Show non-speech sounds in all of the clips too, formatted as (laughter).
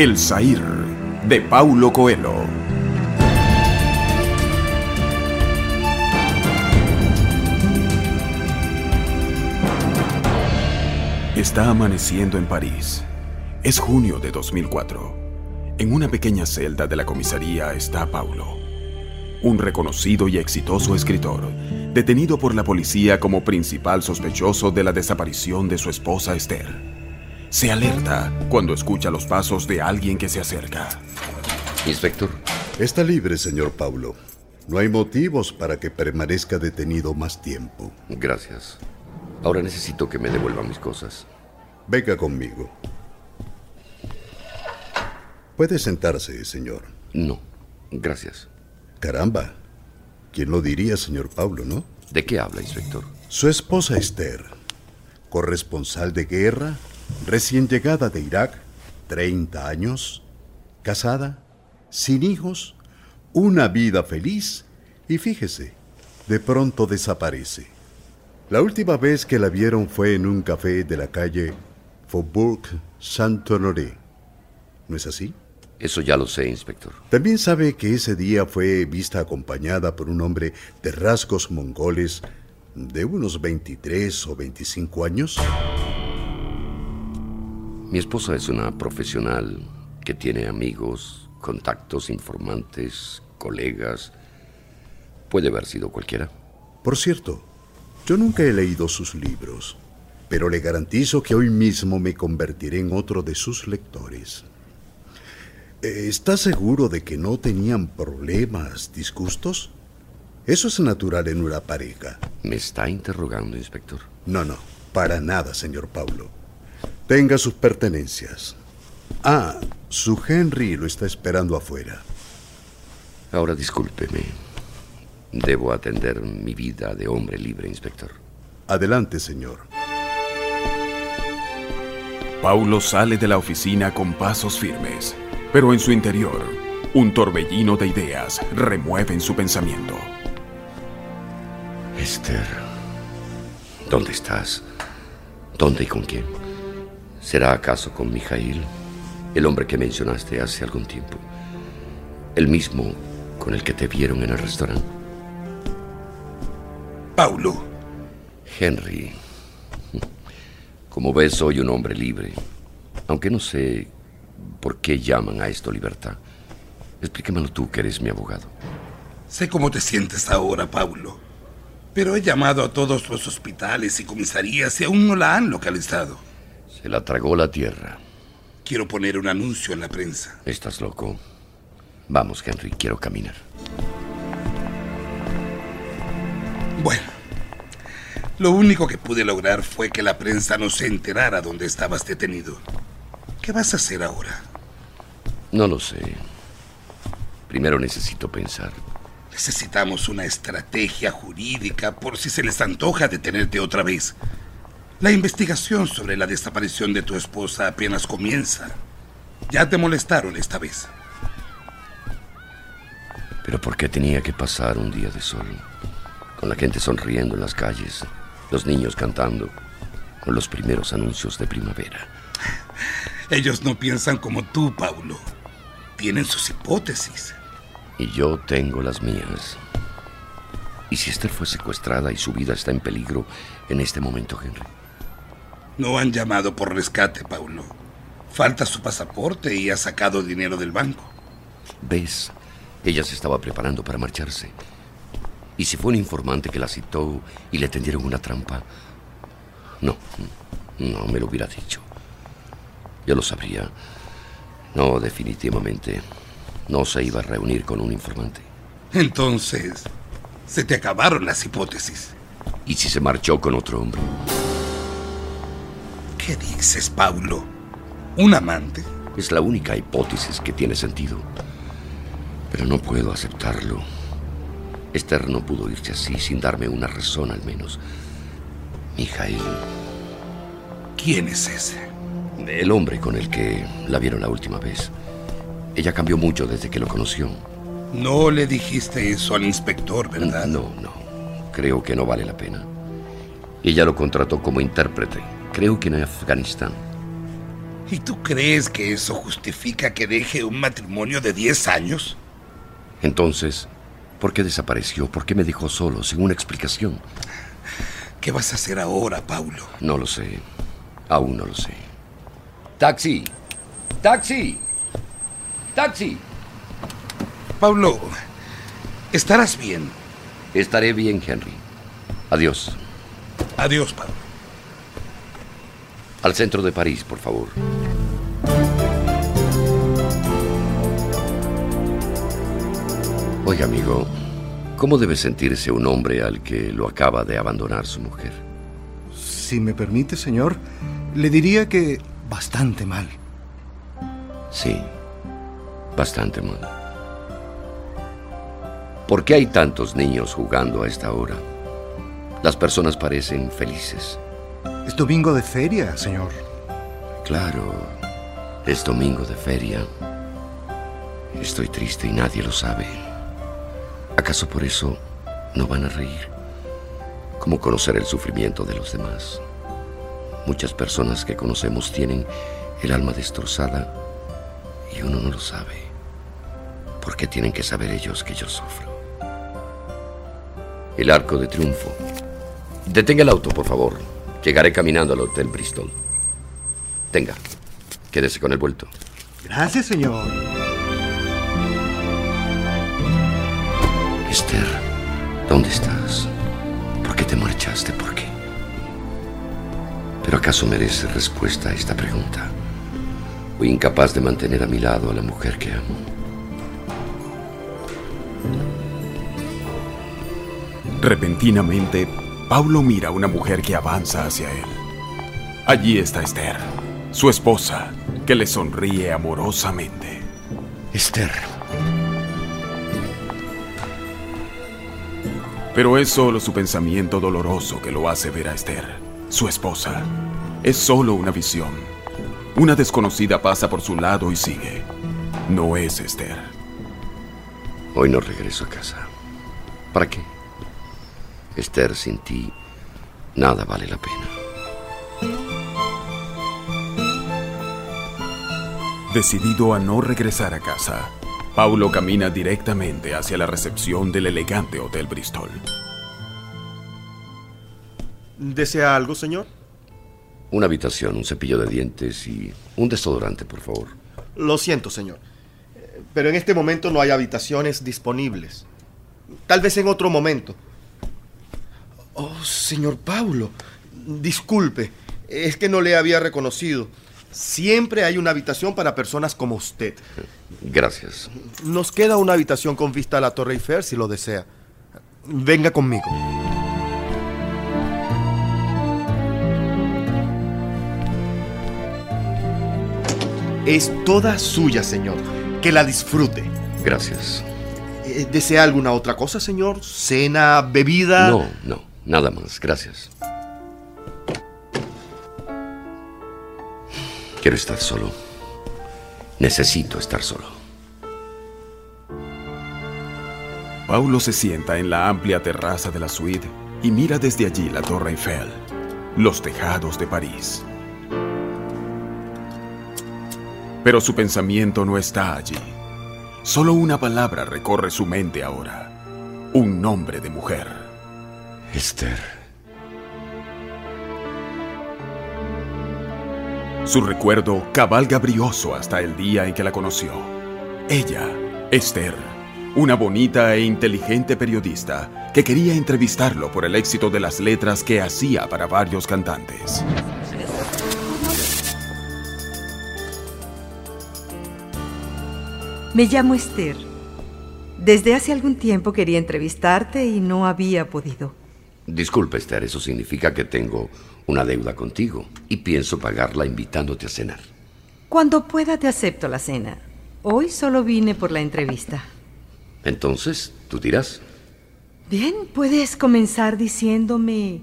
El Zahir, de Paulo Coelho. Está amaneciendo en París. Es junio de 2004. En una pequeña celda de la comisaría está Paulo, un reconocido y exitoso escritor, detenido por la policía como principal sospechoso de la desaparición de su esposa Esther. Se alerta cuando escucha los pasos de alguien que se acerca. Inspector. Está libre, señor Paulo. No hay motivos para que permanezca detenido más tiempo. Gracias. Ahora necesito que me devuelvan mis cosas. Venga conmigo. Puede sentarse, señor. No, gracias. Caramba. ¿Quién lo diría, señor Paulo, no? ¿De qué habla, inspector? Su esposa Esther, corresponsal de guerra, recién llegada de Irak, 30 años, casada, sin hijos, una vida feliz y fíjese, de pronto desaparece. La última vez que la vieron fue en un café de la calle Faubourg Saint-Honoré. ¿No es así? Eso ya lo sé, inspector. También sabe que ese día fue vista acompañada por un hombre de rasgos mongoles de unos 23 o 25 años. Mi esposa es una profesional que tiene amigos, contactos, informantes, colegas. Puede haber sido cualquiera. Por cierto, yo nunca he leído sus libros, pero le garantizo que hoy mismo me convertiré en otro de sus lectores. Eh, ¿Está seguro de que no tenían problemas, disgustos? Eso es natural en una pareja. ¿Me está interrogando, inspector? No, no, para nada, señor Paulo. Tenga sus pertenencias. Ah, su Henry lo está esperando afuera. Ahora discúlpeme. Debo atender mi vida de hombre libre, inspector. Adelante, señor. Paulo sale de la oficina con pasos firmes, pero en su interior, un torbellino de ideas remueven su pensamiento. Esther, ¿dónde estás? ¿Dónde y con quién? ¿Será acaso con Mijail, el hombre que mencionaste hace algún tiempo? El mismo con el que te vieron en el restaurante. Paulo. Henry. Como ves, soy un hombre libre. Aunque no sé por qué llaman a esto libertad. Explíquemelo tú, que eres mi abogado. Sé cómo te sientes ahora, Paulo. Pero he llamado a todos los hospitales y comisarías y aún no la han localizado. Se la tragó la tierra. Quiero poner un anuncio en la prensa. ¿Estás loco? Vamos, Henry, quiero caminar. Bueno, lo único que pude lograr fue que la prensa no se enterara dónde estabas detenido. ¿Qué vas a hacer ahora? No lo sé. Primero necesito pensar. Necesitamos una estrategia jurídica por si se les antoja detenerte otra vez. La investigación sobre la desaparición de tu esposa apenas comienza. Ya te molestaron esta vez. Pero ¿por qué tenía que pasar un día de sol? con la gente sonriendo en las calles, los niños cantando, con los primeros anuncios de primavera. (laughs) Ellos no piensan como tú, Paulo. Tienen sus hipótesis. Y yo tengo las mías. ¿Y si Esther fue secuestrada y su vida está en peligro en este momento, Henry? No han llamado por rescate, Paulo. Falta su pasaporte y ha sacado dinero del banco. ¿Ves? Ella se estaba preparando para marcharse. ¿Y si fue un informante que la citó y le tendieron una trampa? No, no me lo hubiera dicho. Yo lo sabría. No, definitivamente. No se iba a reunir con un informante. Entonces, se te acabaron las hipótesis. ¿Y si se marchó con otro hombre? ¿Qué dices, Paulo? ¿Un amante? Es la única hipótesis que tiene sentido. Pero no puedo aceptarlo. Esther no pudo irse así sin darme una razón al menos. Mijail. ¿Quién es ese? El hombre con el que la vieron la última vez. Ella cambió mucho desde que lo conoció. No le dijiste eso al inspector, ¿verdad? No, no. Creo que no vale la pena. Ella lo contrató como intérprete, creo que en Afganistán. ¿Y tú crees que eso justifica que deje un matrimonio de 10 años? Entonces, ¿por qué desapareció? ¿Por qué me dejó solo, sin una explicación? ¿Qué vas a hacer ahora, Paulo? No lo sé. Aún no lo sé. ¡Taxi! ¡Taxi! ¡Taxi! Paulo, estarás bien. Estaré bien, Henry. Adiós. Adiós, Paulo. Al centro de París, por favor. Oiga, amigo, ¿cómo debe sentirse un hombre al que lo acaba de abandonar su mujer? Si me permite, señor, le diría que bastante mal. Sí, bastante mal. ¿Por qué hay tantos niños jugando a esta hora? Las personas parecen felices. Es domingo de feria, señor. Claro, es domingo de feria. Estoy triste y nadie lo sabe. ¿Acaso por eso no van a reír? ¿Cómo conocer el sufrimiento de los demás? Muchas personas que conocemos tienen el alma destrozada y uno no lo sabe. ¿Por qué tienen que saber ellos que yo sufro? El arco de triunfo. Detenga el auto, por favor. Llegaré caminando al Hotel Bristol. Tenga, quédese con el vuelto. Gracias, señor. Esther, ¿dónde estás? ¿Por qué te marchaste? ¿Por qué? ¿Pero acaso merece respuesta a esta pregunta? Fui incapaz de mantener a mi lado a la mujer que amo. Repentinamente, Paulo mira a una mujer que avanza hacia él. Allí está Esther, su esposa, que le sonríe amorosamente. Esther. Pero es solo su pensamiento doloroso que lo hace ver a Esther, su esposa. Es solo una visión. Una desconocida pasa por su lado y sigue. No es Esther. Hoy no regreso a casa. ¿Para qué? Esther, sin ti, nada vale la pena. Decidido a no regresar a casa, Paulo camina directamente hacia la recepción del elegante Hotel Bristol. ¿Desea algo, señor? Una habitación, un cepillo de dientes y un desodorante, por favor. Lo siento, señor. Pero en este momento no hay habitaciones disponibles. Tal vez en otro momento. Oh, señor Paulo. Disculpe. Es que no le había reconocido. Siempre hay una habitación para personas como usted. Gracias. Nos queda una habitación con vista a la Torre Eiffel si lo desea. Venga conmigo. Es toda suya, señor. Que la disfrute. Gracias. Eh, ¿Desea alguna otra cosa, señor? ¿Cena, bebida? No, no, nada más. Gracias. Quiero estar solo. Necesito estar solo. Paulo se sienta en la amplia terraza de la suite y mira desde allí la Torre Eiffel, los tejados de París. Pero su pensamiento no está allí. Solo una palabra recorre su mente ahora. Un nombre de mujer. Esther. Su recuerdo cabalga brioso hasta el día en que la conoció. Ella, Esther, una bonita e inteligente periodista que quería entrevistarlo por el éxito de las letras que hacía para varios cantantes. Me llamo Esther. Desde hace algún tiempo quería entrevistarte y no había podido. Disculpe, Esther, eso significa que tengo una deuda contigo y pienso pagarla invitándote a cenar. Cuando pueda te acepto la cena. Hoy solo vine por la entrevista. Entonces, tú dirás. Bien, puedes comenzar diciéndome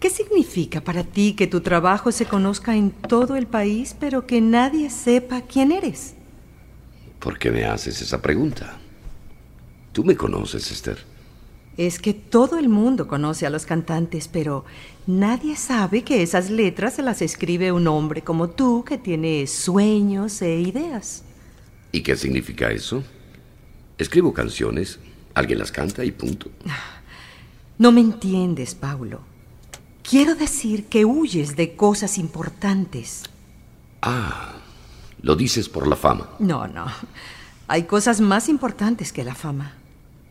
qué significa para ti que tu trabajo se conozca en todo el país, pero que nadie sepa quién eres. ¿Por qué me haces esa pregunta? Tú me conoces, Esther. Es que todo el mundo conoce a los cantantes, pero nadie sabe que esas letras se las escribe un hombre como tú que tiene sueños e ideas. ¿Y qué significa eso? Escribo canciones, alguien las canta y punto. No me entiendes, Paulo. Quiero decir que huyes de cosas importantes. Ah, lo dices por la fama. No, no. Hay cosas más importantes que la fama.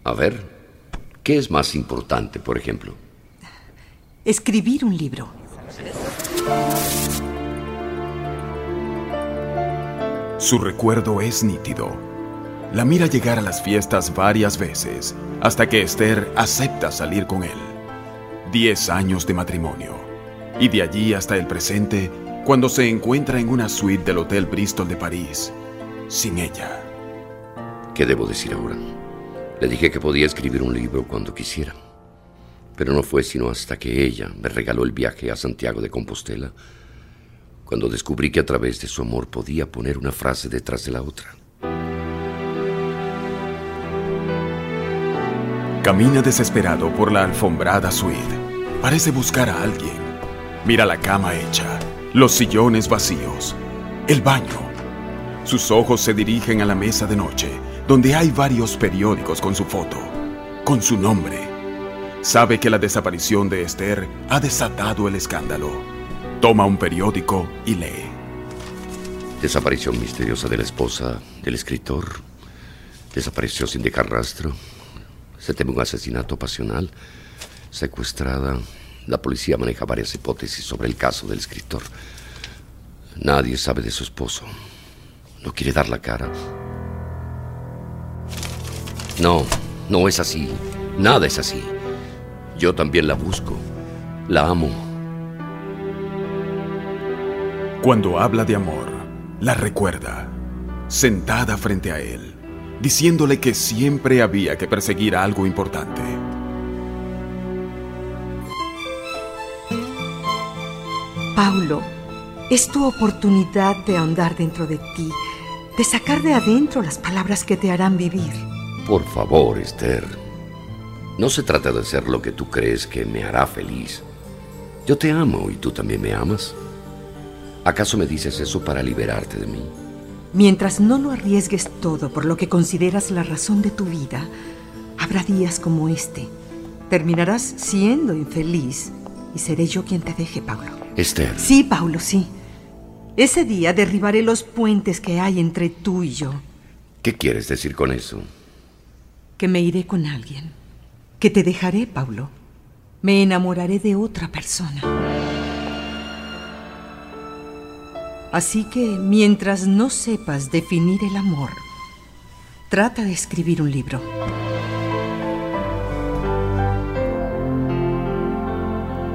A ver, ¿qué es más importante, por ejemplo? Escribir un libro. Su recuerdo es nítido. La mira llegar a las fiestas varias veces hasta que Esther acepta salir con él. Diez años de matrimonio. Y de allí hasta el presente, cuando se encuentra en una suite del Hotel Bristol de París, sin ella. ¿Qué debo decir ahora? Le dije que podía escribir un libro cuando quisiera. Pero no fue sino hasta que ella me regaló el viaje a Santiago de Compostela, cuando descubrí que a través de su amor podía poner una frase detrás de la otra. Camina desesperado por la alfombrada suite. Parece buscar a alguien. Mira la cama hecha, los sillones vacíos, el baño. Sus ojos se dirigen a la mesa de noche donde hay varios periódicos con su foto, con su nombre. Sabe que la desaparición de Esther ha desatado el escándalo. Toma un periódico y lee. Desaparición misteriosa de la esposa del escritor. Desapareció sin dejar rastro. Se teme un asesinato pasional. Secuestrada. La policía maneja varias hipótesis sobre el caso del escritor. Nadie sabe de su esposo. No quiere dar la cara. No, no es así. Nada es así. Yo también la busco. La amo. Cuando habla de amor, la recuerda, sentada frente a él, diciéndole que siempre había que perseguir algo importante. Paulo, es tu oportunidad de ahondar dentro de ti, de sacar de adentro las palabras que te harán vivir. Por favor, Esther. No se trata de hacer lo que tú crees que me hará feliz. Yo te amo y tú también me amas. ¿Acaso me dices eso para liberarte de mí? Mientras no lo arriesgues todo por lo que consideras la razón de tu vida, habrá días como este. Terminarás siendo infeliz y seré yo quien te deje, Paulo. Esther. Sí, Paulo, sí. Ese día derribaré los puentes que hay entre tú y yo. ¿Qué quieres decir con eso? Que me iré con alguien, que te dejaré, Paulo. Me enamoraré de otra persona. Así que mientras no sepas definir el amor, trata de escribir un libro.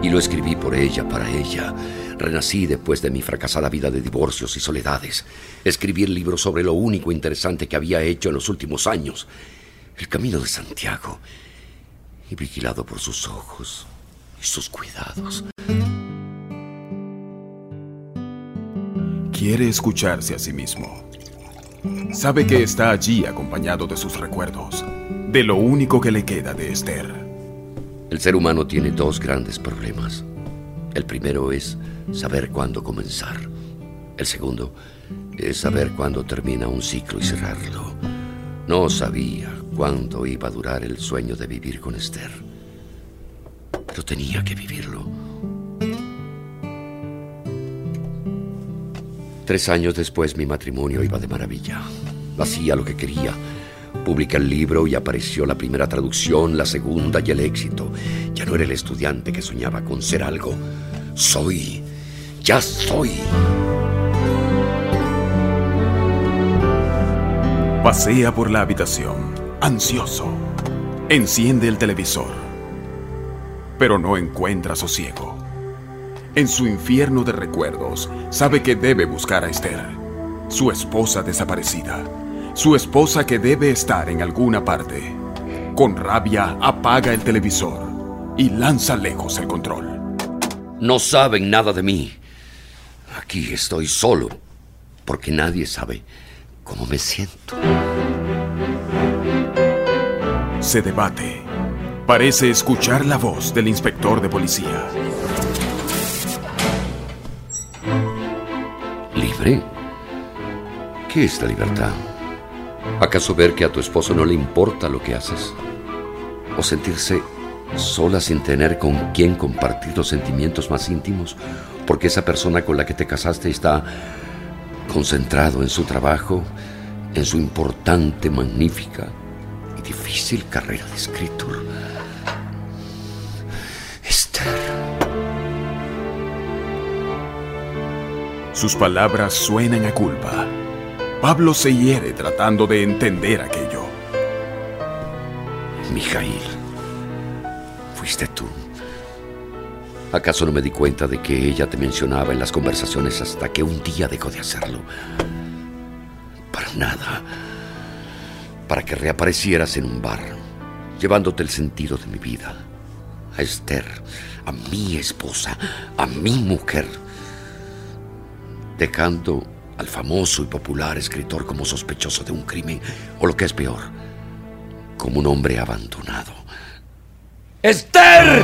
Y lo escribí por ella, para ella. Renací después de mi fracasada vida de divorcios y soledades. Escribí el libro sobre lo único interesante que había hecho en los últimos años el camino de Santiago y vigilado por sus ojos y sus cuidados. Quiere escucharse a sí mismo. Sabe que está allí acompañado de sus recuerdos, de lo único que le queda de Esther. El ser humano tiene dos grandes problemas. El primero es saber cuándo comenzar. El segundo es saber cuándo termina un ciclo y cerrarlo. No sabía cuánto iba a durar el sueño de vivir con Esther. Pero tenía que vivirlo. Tres años después mi matrimonio iba de maravilla. Hacía lo que quería. Publiqué el libro y apareció la primera traducción, la segunda y el éxito. Ya no era el estudiante que soñaba con ser algo. Soy. Ya soy. Pasea por la habitación ansioso. Enciende el televisor, pero no encuentra sosiego. En su infierno de recuerdos, sabe que debe buscar a Esther, su esposa desaparecida, su esposa que debe estar en alguna parte. Con rabia apaga el televisor y lanza lejos el control. No saben nada de mí. Aquí estoy solo, porque nadie sabe cómo me siento se debate. Parece escuchar la voz del inspector de policía. ¿Libre? ¿Qué es la libertad? ¿Acaso ver que a tu esposo no le importa lo que haces? ¿O sentirse sola sin tener con quién compartir los sentimientos más íntimos? Porque esa persona con la que te casaste está concentrado en su trabajo, en su importante, magnífica difícil carrera de escritor. Esther. Sus palabras suenan a culpa. Pablo se hiere tratando de entender aquello. Mijail, fuiste tú. ¿Acaso no me di cuenta de que ella te mencionaba en las conversaciones hasta que un día dejó de hacerlo? Para nada. Para que reaparecieras en un bar, llevándote el sentido de mi vida. A Esther, a mi esposa, a mi mujer. Dejando al famoso y popular escritor como sospechoso de un crimen, o lo que es peor, como un hombre abandonado. ¡Esther!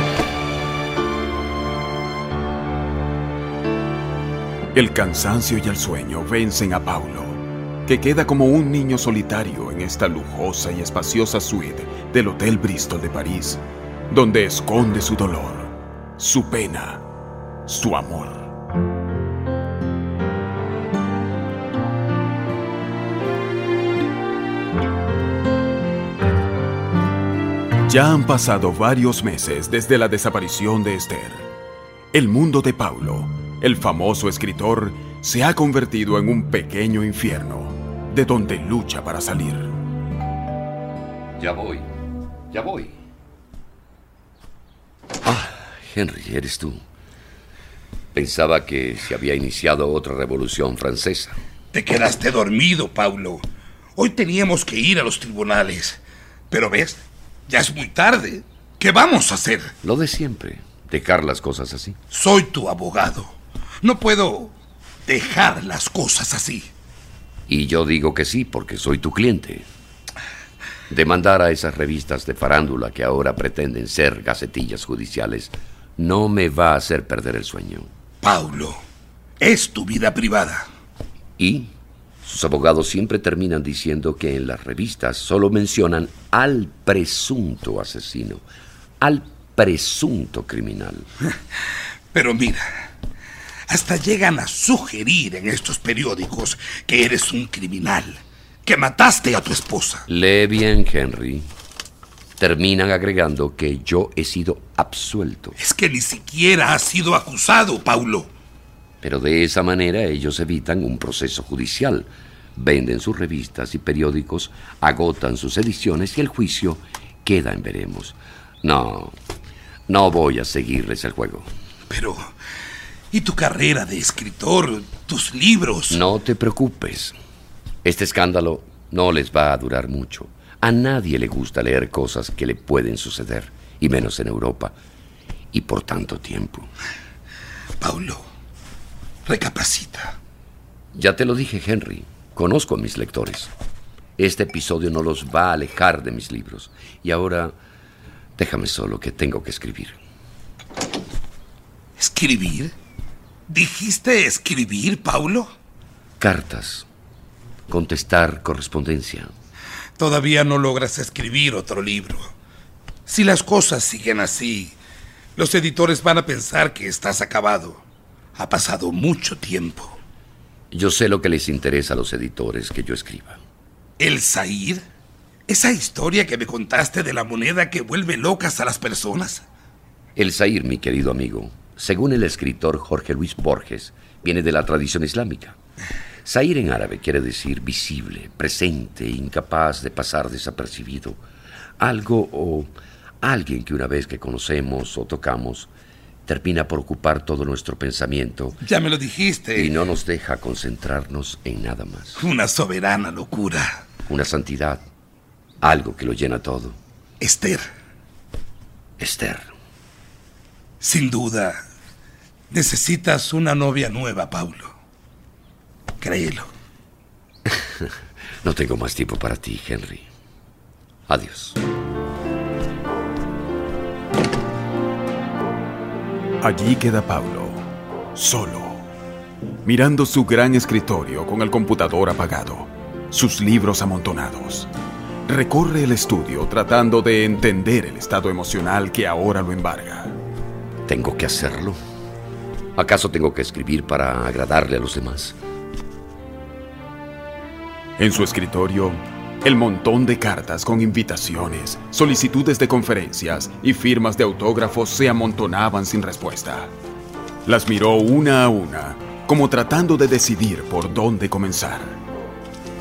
El cansancio y el sueño vencen a Paulo, que queda como un niño solitario en esta lujosa y espaciosa suite del Hotel Bristol de París, donde esconde su dolor, su pena, su amor. Ya han pasado varios meses desde la desaparición de Esther. El mundo de Paulo, el famoso escritor, se ha convertido en un pequeño infierno, de donde lucha para salir. Ya voy, ya voy. Ah, Henry, eres tú. Pensaba que se había iniciado otra revolución francesa. Te quedaste dormido, Paulo. Hoy teníamos que ir a los tribunales. Pero ves, ya es muy tarde. ¿Qué vamos a hacer? Lo de siempre, dejar las cosas así. Soy tu abogado. No puedo dejar las cosas así. Y yo digo que sí, porque soy tu cliente. Demandar a esas revistas de farándula que ahora pretenden ser gacetillas judiciales no me va a hacer perder el sueño. Paulo, es tu vida privada. ¿Y? Sus abogados siempre terminan diciendo que en las revistas solo mencionan al presunto asesino, al presunto criminal. (laughs) Pero mira, hasta llegan a sugerir en estos periódicos que eres un criminal, que mataste a tu esposa. Lee bien, Henry. Terminan agregando que yo he sido absuelto. Es que ni siquiera has sido acusado, Paulo. Pero de esa manera ellos evitan un proceso judicial. Venden sus revistas y periódicos, agotan sus ediciones y el juicio queda en veremos. No, no voy a seguirles el juego. Pero, ¿y tu carrera de escritor? ¿Tus libros? No te preocupes. Este escándalo no les va a durar mucho. A nadie le gusta leer cosas que le pueden suceder, y menos en Europa, y por tanto tiempo. Paulo, Recapacita. Ya te lo dije, Henry. Conozco a mis lectores. Este episodio no los va a alejar de mis libros. Y ahora, déjame solo que tengo que escribir. ¿Escribir? ¿Dijiste escribir, Paulo? Cartas. Contestar correspondencia. Todavía no logras escribir otro libro. Si las cosas siguen así, los editores van a pensar que estás acabado. Ha pasado mucho tiempo. Yo sé lo que les interesa a los editores que yo escriba. ¿El Said? ¿Esa historia que me contaste de la moneda que vuelve locas a las personas? El Sair, mi querido amigo, según el escritor Jorge Luis Borges, viene de la tradición islámica. Sair en árabe quiere decir visible, presente, incapaz de pasar desapercibido. Algo o alguien que una vez que conocemos o tocamos, termina por ocupar todo nuestro pensamiento. Ya me lo dijiste. Y no nos deja concentrarnos en nada más. Una soberana locura. Una santidad. Algo que lo llena todo. Esther. Esther. Sin duda, necesitas una novia nueva, Paulo. Créelo. (laughs) no tengo más tiempo para ti, Henry. Adiós. Allí queda Paulo, solo, mirando su gran escritorio con el computador apagado, sus libros amontonados. Recorre el estudio tratando de entender el estado emocional que ahora lo embarga. ¿Tengo que hacerlo? ¿Acaso tengo que escribir para agradarle a los demás? En su escritorio, el montón de cartas con invitaciones, solicitudes de conferencias y firmas de autógrafos se amontonaban sin respuesta. Las miró una a una, como tratando de decidir por dónde comenzar.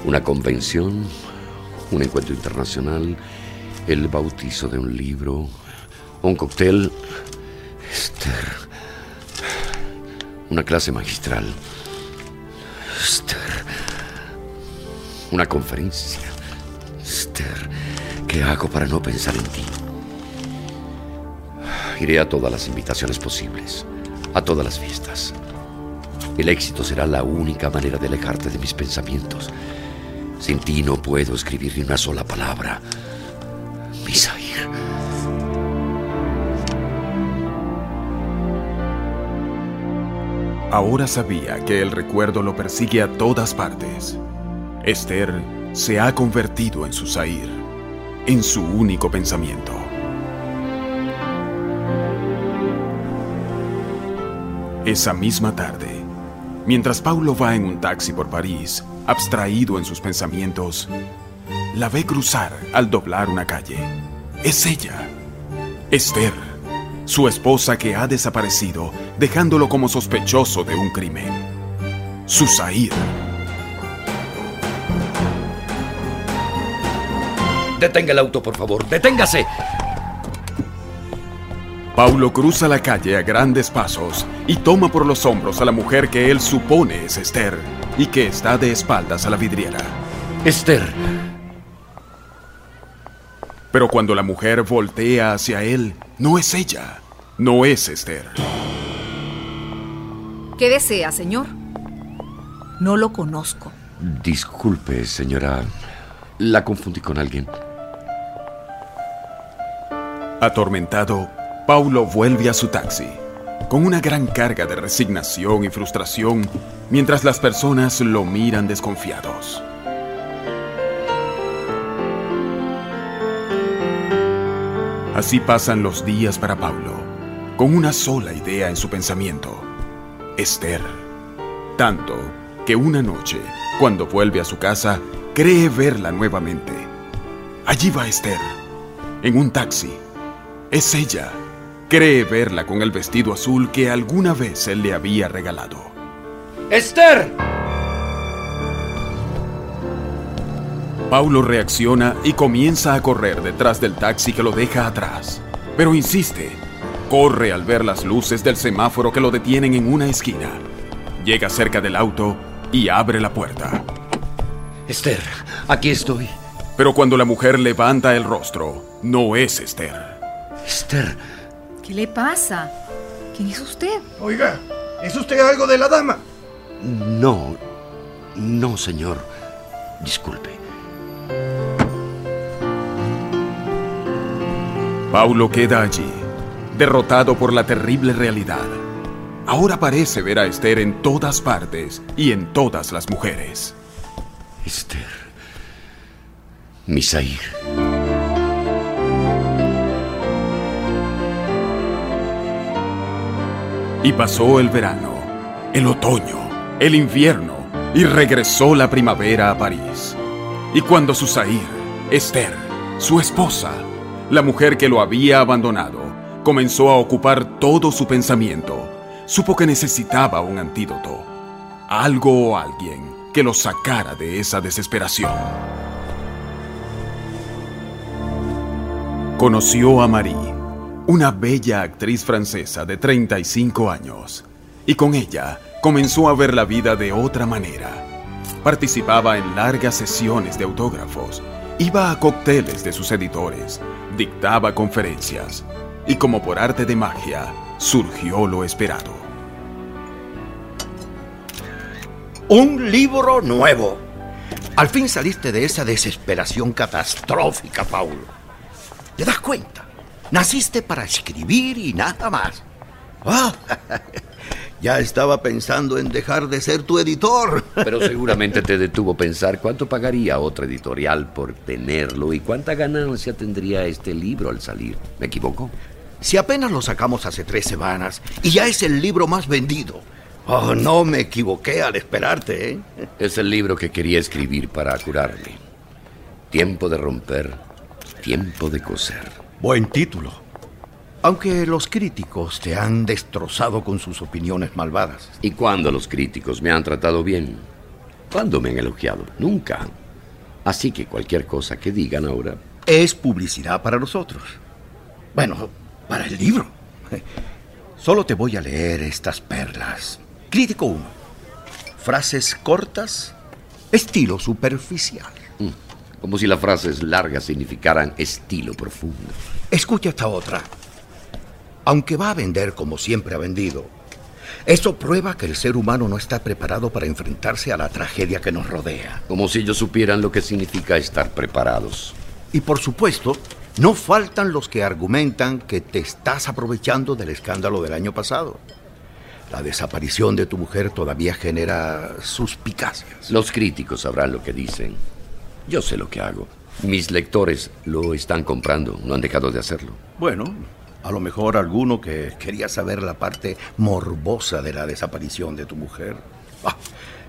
Una convención, un encuentro internacional, el bautizo de un libro, un cóctel, Esther, una clase magistral, Esther, una conferencia, Esther, ¿qué hago para no pensar en ti? Iré a todas las invitaciones posibles, a todas las fiestas. El éxito será la única manera de alejarte de mis pensamientos. Sin ti no puedo escribir ni una sola palabra. Misair. Ahora sabía que el recuerdo lo persigue a todas partes. Esther se ha convertido en su Zair, en su único pensamiento. Esa misma tarde, mientras Paulo va en un taxi por París, abstraído en sus pensamientos, la ve cruzar al doblar una calle. Es ella, Esther, su esposa que ha desaparecido, dejándolo como sospechoso de un crimen. Su Zair. Detenga el auto, por favor. Deténgase. Paulo cruza la calle a grandes pasos y toma por los hombros a la mujer que él supone es Esther y que está de espaldas a la vidriera. Esther. Pero cuando la mujer voltea hacia él, no es ella, no es Esther. ¿Qué desea, señor? No lo conozco. Disculpe, señora. La confundí con alguien. Atormentado, Paulo vuelve a su taxi, con una gran carga de resignación y frustración, mientras las personas lo miran desconfiados. Así pasan los días para Paulo, con una sola idea en su pensamiento, Esther. Tanto que una noche, cuando vuelve a su casa, cree verla nuevamente. Allí va Esther, en un taxi. Es ella. Cree verla con el vestido azul que alguna vez él le había regalado. ¡Esther! Paulo reacciona y comienza a correr detrás del taxi que lo deja atrás. Pero insiste. Corre al ver las luces del semáforo que lo detienen en una esquina. Llega cerca del auto y abre la puerta. Esther, aquí estoy. Pero cuando la mujer levanta el rostro, no es Esther. Esther. ¿Qué le pasa? ¿Quién es usted? Oiga, ¿es usted algo de la dama? No, no, señor. Disculpe. Paulo queda allí, derrotado por la terrible realidad. Ahora parece ver a Esther en todas partes y en todas las mujeres. Esther. Misair. Y pasó el verano, el otoño, el invierno, y regresó la primavera a París. Y cuando su Zair, Esther, su esposa, la mujer que lo había abandonado, comenzó a ocupar todo su pensamiento, supo que necesitaba un antídoto, algo o alguien que lo sacara de esa desesperación. Conoció a Marie, una bella actriz francesa de 35 años, y con ella comenzó a ver la vida de otra manera. Participaba en largas sesiones de autógrafos, iba a cócteles de sus editores, dictaba conferencias, y como por arte de magia, surgió lo esperado. Un libro nuevo. Al fin saliste de esa desesperación catastrófica, Paulo. ¿Te das cuenta? Naciste para escribir y nada más. Ah, (laughs) ya estaba pensando en dejar de ser tu editor. (laughs) Pero seguramente te detuvo pensar cuánto pagaría otra editorial por tenerlo y cuánta ganancia tendría este libro al salir. ¿Me equivoco? Si apenas lo sacamos hace tres semanas y ya es el libro más vendido. Oh, no me equivoqué al esperarte, ¿eh? Es el libro que quería escribir para curarme. Tiempo de romper, tiempo de coser. Buen título. Aunque los críticos te han destrozado con sus opiniones malvadas. ¿Y cuándo los críticos me han tratado bien? ¿Cuándo me han elogiado? Nunca. Así que cualquier cosa que digan ahora... Es publicidad para nosotros. Bueno, para el libro. Solo te voy a leer estas perlas. Crítico 1. Frases cortas, estilo superficial. Mm, como si las frases largas significaran estilo profundo. Escucha esta otra. Aunque va a vender como siempre ha vendido, eso prueba que el ser humano no está preparado para enfrentarse a la tragedia que nos rodea. Como si ellos supieran lo que significa estar preparados. Y por supuesto, no faltan los que argumentan que te estás aprovechando del escándalo del año pasado. La desaparición de tu mujer todavía genera suspicacias. Los críticos sabrán lo que dicen. Yo sé lo que hago. Mis lectores lo están comprando, no han dejado de hacerlo. Bueno, a lo mejor alguno que quería saber la parte morbosa de la desaparición de tu mujer ah,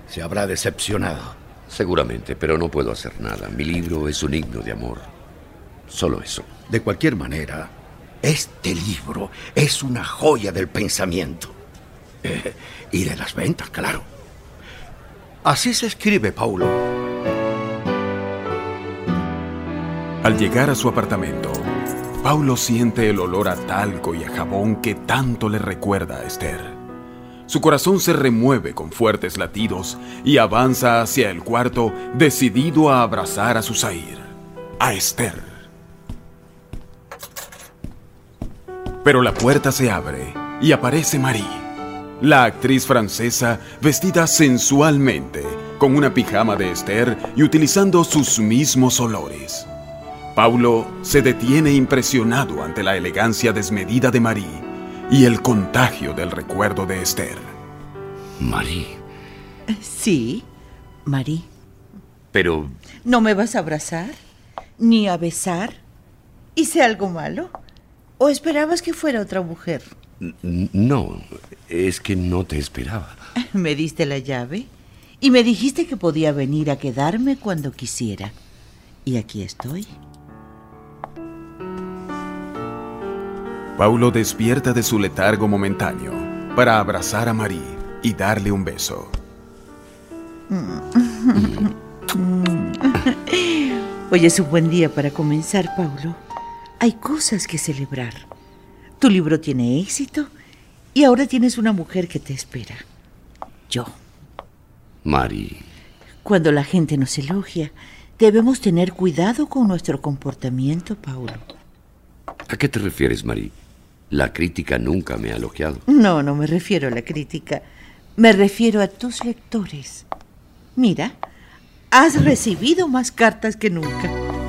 se habrá decepcionado. Seguramente, pero no puedo hacer nada. Mi libro es un himno de amor. Solo eso. De cualquier manera, este libro es una joya del pensamiento. Eh, y de las ventas, claro. Así se escribe, Paulo. Al llegar a su apartamento, Paulo siente el olor a talco y a jabón que tanto le recuerda a Esther. Su corazón se remueve con fuertes latidos y avanza hacia el cuarto decidido a abrazar a su Zair, a Esther. Pero la puerta se abre y aparece Marie la actriz francesa vestida sensualmente, con una pijama de Esther y utilizando sus mismos olores. Paulo se detiene impresionado ante la elegancia desmedida de Marie y el contagio del recuerdo de Esther. Marie. Sí, Marie. Pero... ¿No me vas a abrazar? ¿Ni a besar? ¿Hice algo malo? ¿O esperabas que fuera otra mujer? No, es que no te esperaba. (laughs) Me diste la llave y me dijiste que podía venir a quedarme cuando quisiera. Y aquí estoy. Paulo despierta de su letargo momentáneo para abrazar a Marie y darle un beso. (laughs) Hoy es un buen día para comenzar, Paulo. Hay cosas que celebrar. Tu libro tiene éxito y ahora tienes una mujer que te espera. Yo. Mari. Cuando la gente nos elogia, debemos tener cuidado con nuestro comportamiento, Paulo. ¿A qué te refieres, Mari? La crítica nunca me ha elogiado. No, no me refiero a la crítica. Me refiero a tus lectores. Mira, has recibido más cartas que nunca.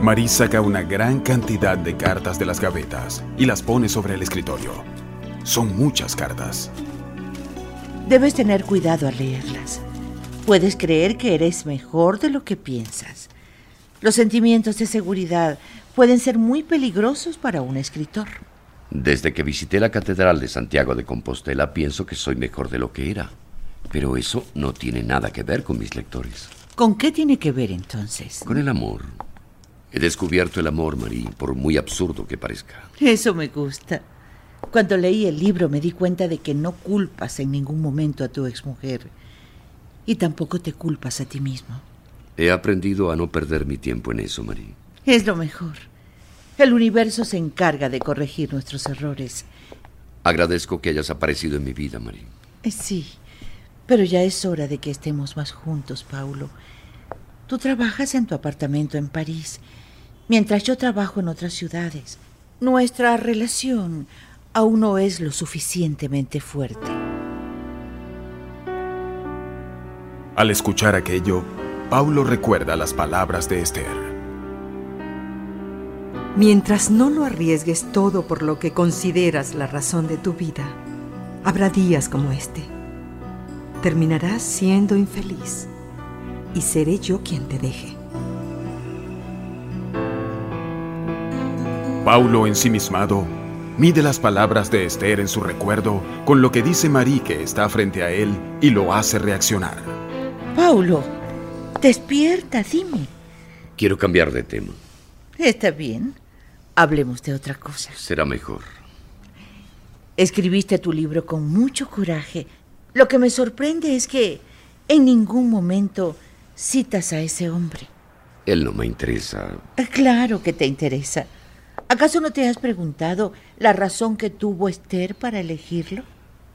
Marie saca una gran cantidad de cartas de las gavetas y las pone sobre el escritorio. Son muchas cartas. Debes tener cuidado al leerlas. Puedes creer que eres mejor de lo que piensas. Los sentimientos de seguridad pueden ser muy peligrosos para un escritor. Desde que visité la Catedral de Santiago de Compostela pienso que soy mejor de lo que era. Pero eso no tiene nada que ver con mis lectores. ¿Con qué tiene que ver entonces? Con el amor. He descubierto el amor, Marie, por muy absurdo que parezca. Eso me gusta. Cuando leí el libro me di cuenta de que no culpas en ningún momento a tu exmujer y tampoco te culpas a ti mismo. He aprendido a no perder mi tiempo en eso, Marie. Es lo mejor. El universo se encarga de corregir nuestros errores. Agradezco que hayas aparecido en mi vida, Marie. Eh, sí, pero ya es hora de que estemos más juntos, Paulo. Tú trabajas en tu apartamento en París mientras yo trabajo en otras ciudades. Nuestra relación aún no es lo suficientemente fuerte. Al escuchar aquello, Paulo recuerda las palabras de Esther. Mientras no lo arriesgues todo por lo que consideras la razón de tu vida, habrá días como este. Terminarás siendo infeliz y seré yo quien te deje. Paulo, ensimismado, mide las palabras de Esther en su recuerdo con lo que dice Marí que está frente a él y lo hace reaccionar. Paulo, despierta, dime. Quiero cambiar de tema. Está bien. Hablemos de otra cosa. Será mejor. Escribiste tu libro con mucho coraje. Lo que me sorprende es que en ningún momento citas a ese hombre. Él no me interesa. Claro que te interesa. ¿Acaso no te has preguntado la razón que tuvo Esther para elegirlo?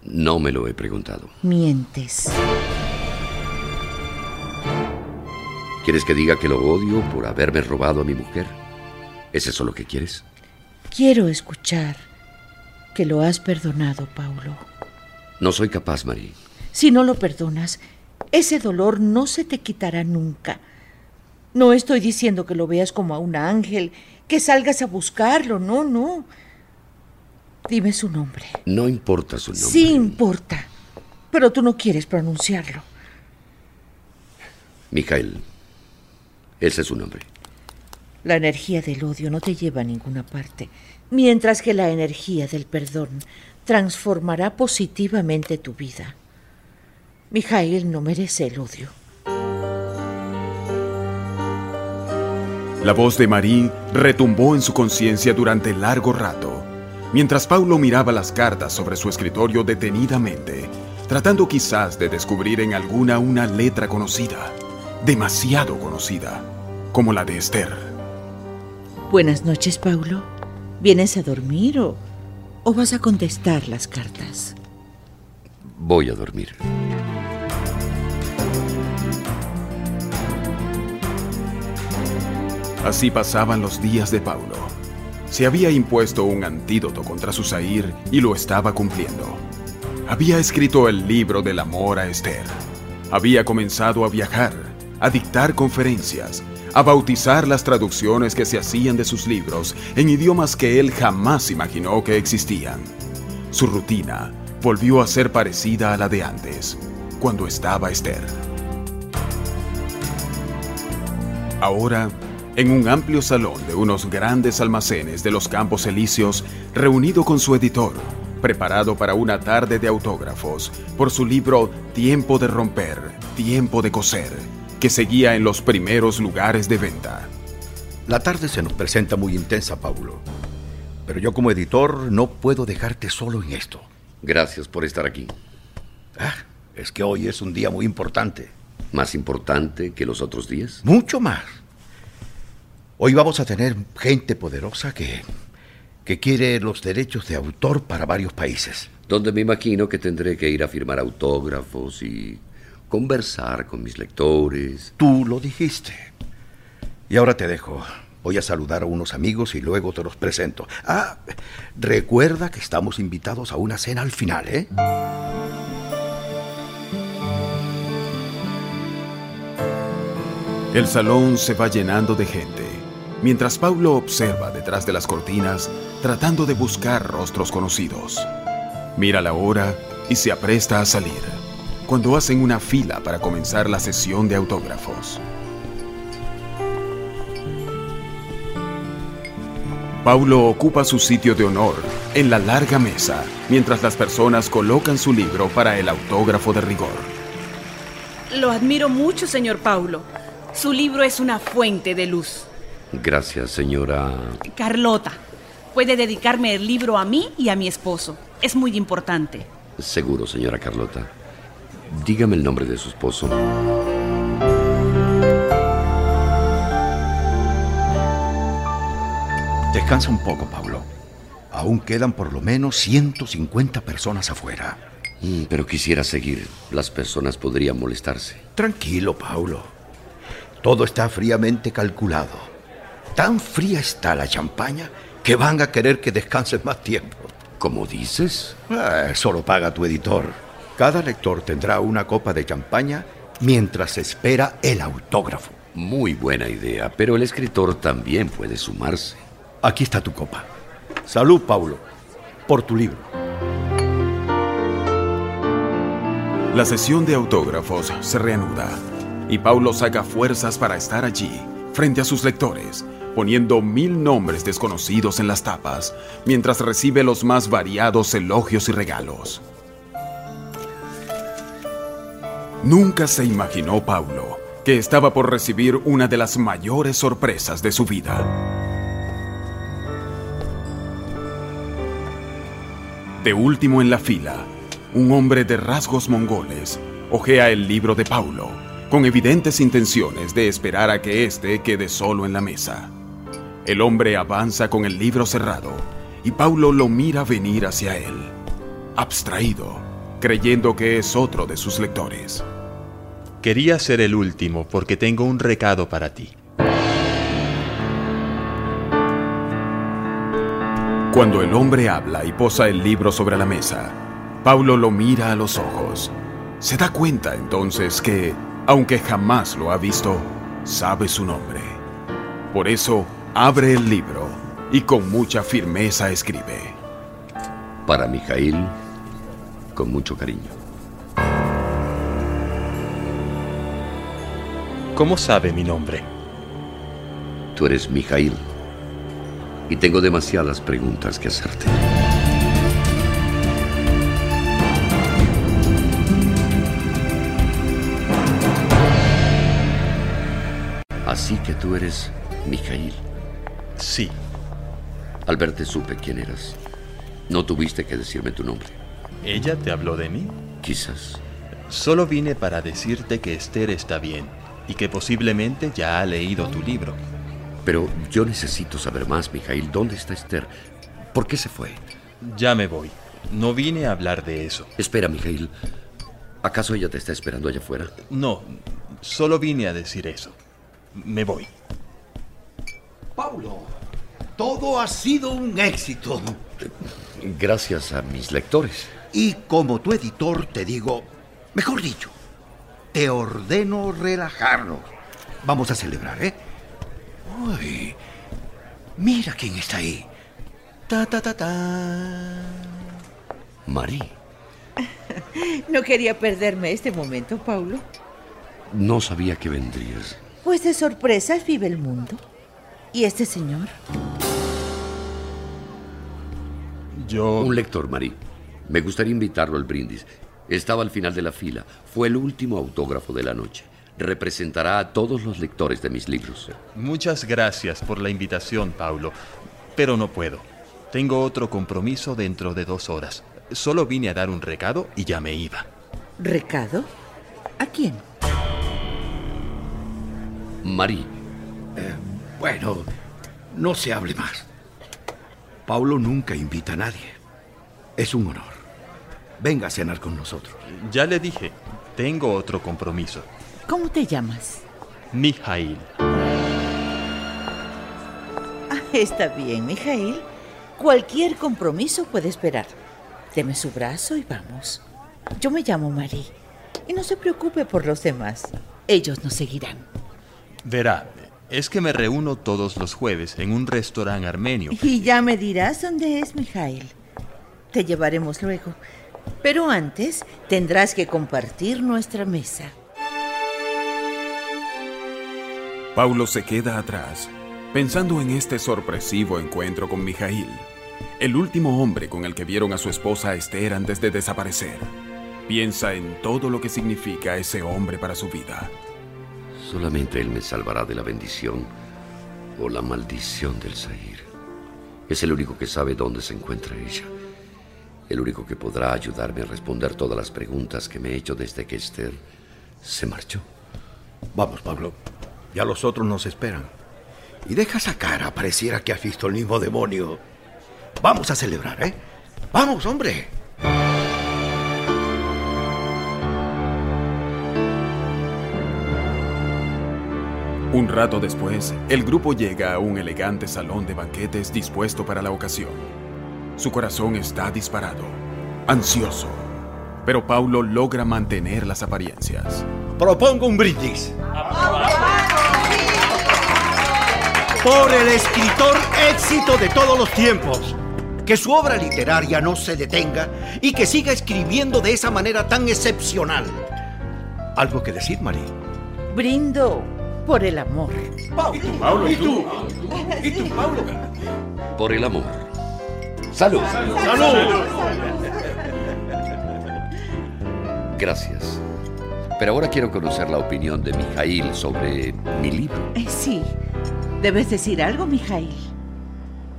No me lo he preguntado. Mientes. ¿Quieres que diga que lo odio por haberme robado a mi mujer? ¿Es eso lo que quieres? Quiero escuchar que lo has perdonado, Paulo. No soy capaz, Marie. Si no lo perdonas, ese dolor no se te quitará nunca. No estoy diciendo que lo veas como a un ángel, que salgas a buscarlo, no, no. Dime su nombre. No importa su nombre. Sí importa, pero tú no quieres pronunciarlo. Mijael. Ese es su nombre. La energía del odio no te lleva a ninguna parte, mientras que la energía del perdón transformará positivamente tu vida. Mijail no merece el odio. La voz de Marie retumbó en su conciencia durante largo rato, mientras Paulo miraba las cartas sobre su escritorio detenidamente, tratando quizás de descubrir en alguna una letra conocida, demasiado conocida, como la de Esther. Buenas noches, Paulo. ¿Vienes a dormir o, o vas a contestar las cartas? Voy a dormir. Así pasaban los días de Paulo. Se había impuesto un antídoto contra su Zair y lo estaba cumpliendo. Había escrito el libro del amor a Esther. Había comenzado a viajar, a dictar conferencias, a bautizar las traducciones que se hacían de sus libros en idiomas que él jamás imaginó que existían. Su rutina volvió a ser parecida a la de antes, cuando estaba Esther. Ahora, en un amplio salón de unos grandes almacenes de los Campos Elíseos, reunido con su editor, preparado para una tarde de autógrafos por su libro Tiempo de romper, tiempo de coser, que seguía en los primeros lugares de venta. La tarde se nos presenta muy intensa, Paulo. Pero yo como editor no puedo dejarte solo en esto. Gracias por estar aquí. Ah, es que hoy es un día muy importante. ¿Más importante que los otros días? Mucho más. Hoy vamos a tener gente poderosa que, que quiere los derechos de autor para varios países. Donde me imagino que tendré que ir a firmar autógrafos y conversar con mis lectores. Tú lo dijiste. Y ahora te dejo. Voy a saludar a unos amigos y luego te los presento. Ah, recuerda que estamos invitados a una cena al final, ¿eh? El salón se va llenando de gente, mientras Paulo observa detrás de las cortinas tratando de buscar rostros conocidos. Mira la hora y se apresta a salir, cuando hacen una fila para comenzar la sesión de autógrafos. Paulo ocupa su sitio de honor en la larga mesa, mientras las personas colocan su libro para el autógrafo de rigor. Lo admiro mucho, señor Paulo. Su libro es una fuente de luz. Gracias, señora. Carlota, puede dedicarme el libro a mí y a mi esposo. Es muy importante. Seguro, señora Carlota. Dígame el nombre de su esposo. Descansa un poco, Pablo. Aún quedan por lo menos 150 personas afuera. Mm, pero quisiera seguir. Las personas podrían molestarse. Tranquilo, Paulo. Todo está fríamente calculado. Tan fría está la champaña que van a querer que descanses más tiempo. ¿Cómo dices? Eh, solo paga tu editor. Cada lector tendrá una copa de champaña mientras espera el autógrafo. Muy buena idea, pero el escritor también puede sumarse. Aquí está tu copa. Salud, Paulo, por tu libro. La sesión de autógrafos se reanuda y Paulo saca fuerzas para estar allí, frente a sus lectores, poniendo mil nombres desconocidos en las tapas, mientras recibe los más variados elogios y regalos. Nunca se imaginó Paulo que estaba por recibir una de las mayores sorpresas de su vida. De último en la fila, un hombre de rasgos mongoles ojea el libro de Paulo, con evidentes intenciones de esperar a que éste quede solo en la mesa. El hombre avanza con el libro cerrado y Paulo lo mira venir hacia él, abstraído, creyendo que es otro de sus lectores. Quería ser el último porque tengo un recado para ti. Cuando el hombre habla y posa el libro sobre la mesa, Paulo lo mira a los ojos. Se da cuenta entonces que, aunque jamás lo ha visto, sabe su nombre. Por eso, abre el libro y con mucha firmeza escribe. Para Mijail, con mucho cariño. ¿Cómo sabe mi nombre? Tú eres Mijail. Y tengo demasiadas preguntas que hacerte. Así que tú eres Mijail. Sí. Al verte supe quién eras. No tuviste que decirme tu nombre. ¿Ella te habló de mí? Quizás. Solo vine para decirte que Esther está bien y que posiblemente ya ha leído tu libro. Pero yo necesito saber más, Mijail. ¿Dónde está Esther? ¿Por qué se fue? Ya me voy. No vine a hablar de eso. Espera, Mijail. ¿Acaso ella te está esperando allá afuera? No, solo vine a decir eso. Me voy. Paulo, todo ha sido un éxito. Gracias a mis lectores. Y como tu editor te digo, mejor dicho, te ordeno relajarnos. Vamos a celebrar, ¿eh? Uy, mira quién está ahí. Ta, ta, ta, ta. Marí. (laughs) No quería perderme este momento, Paulo. No sabía que vendrías. Pues de sorpresas vive el mundo. ¿Y este señor? Yo... Un lector, Marí. Me gustaría invitarlo al brindis. Estaba al final de la fila. Fue el último autógrafo de la noche. Representará a todos los lectores de mis libros. Muchas gracias por la invitación, Paulo. Pero no puedo. Tengo otro compromiso dentro de dos horas. Solo vine a dar un recado y ya me iba. ¿Recado? ¿A quién? Marí. Eh, bueno, no se hable más. Paulo nunca invita a nadie. Es un honor. Venga a cenar con nosotros. Ya le dije, tengo otro compromiso. ¿Cómo te llamas? Mijail. Ah, está bien, Mijail. Cualquier compromiso puede esperar. Deme su brazo y vamos. Yo me llamo Marí. Y no se preocupe por los demás. Ellos nos seguirán. Verá, es que me reúno todos los jueves en un restaurante armenio. Y ya me dirás dónde es Mijail. Te llevaremos luego. Pero antes tendrás que compartir nuestra mesa. Paulo se queda atrás, pensando en este sorpresivo encuentro con Mijail, el último hombre con el que vieron a su esposa Esther antes de desaparecer. Piensa en todo lo que significa ese hombre para su vida. Solamente él me salvará de la bendición o la maldición del Zahir. Es el único que sabe dónde se encuentra ella. El único que podrá ayudarme a responder todas las preguntas que me he hecho desde que Esther se marchó. Vamos, Pablo. Ya los otros nos esperan. Y deja esa cara, pareciera que has visto el mismo demonio. Vamos a celebrar, ¿eh? Vamos, hombre. Un rato después, el grupo llega a un elegante salón de banquetes dispuesto para la ocasión. Su corazón está disparado, ansioso, pero Paulo logra mantener las apariencias. Propongo un brindis. por el escritor éxito de todos los tiempos. Que su obra literaria no se detenga y que siga escribiendo de esa manera tan excepcional. ¿Algo que decir, María? Brindo por el amor. Paulo, ¿y tú? ¿Y tú, Paulo? Por el amor. ¡Salud! ¡Salud! Gracias. Pero ahora quiero conocer la opinión de Mijail sobre mi libro. Eh, sí. ¿Debes decir algo, Mijail?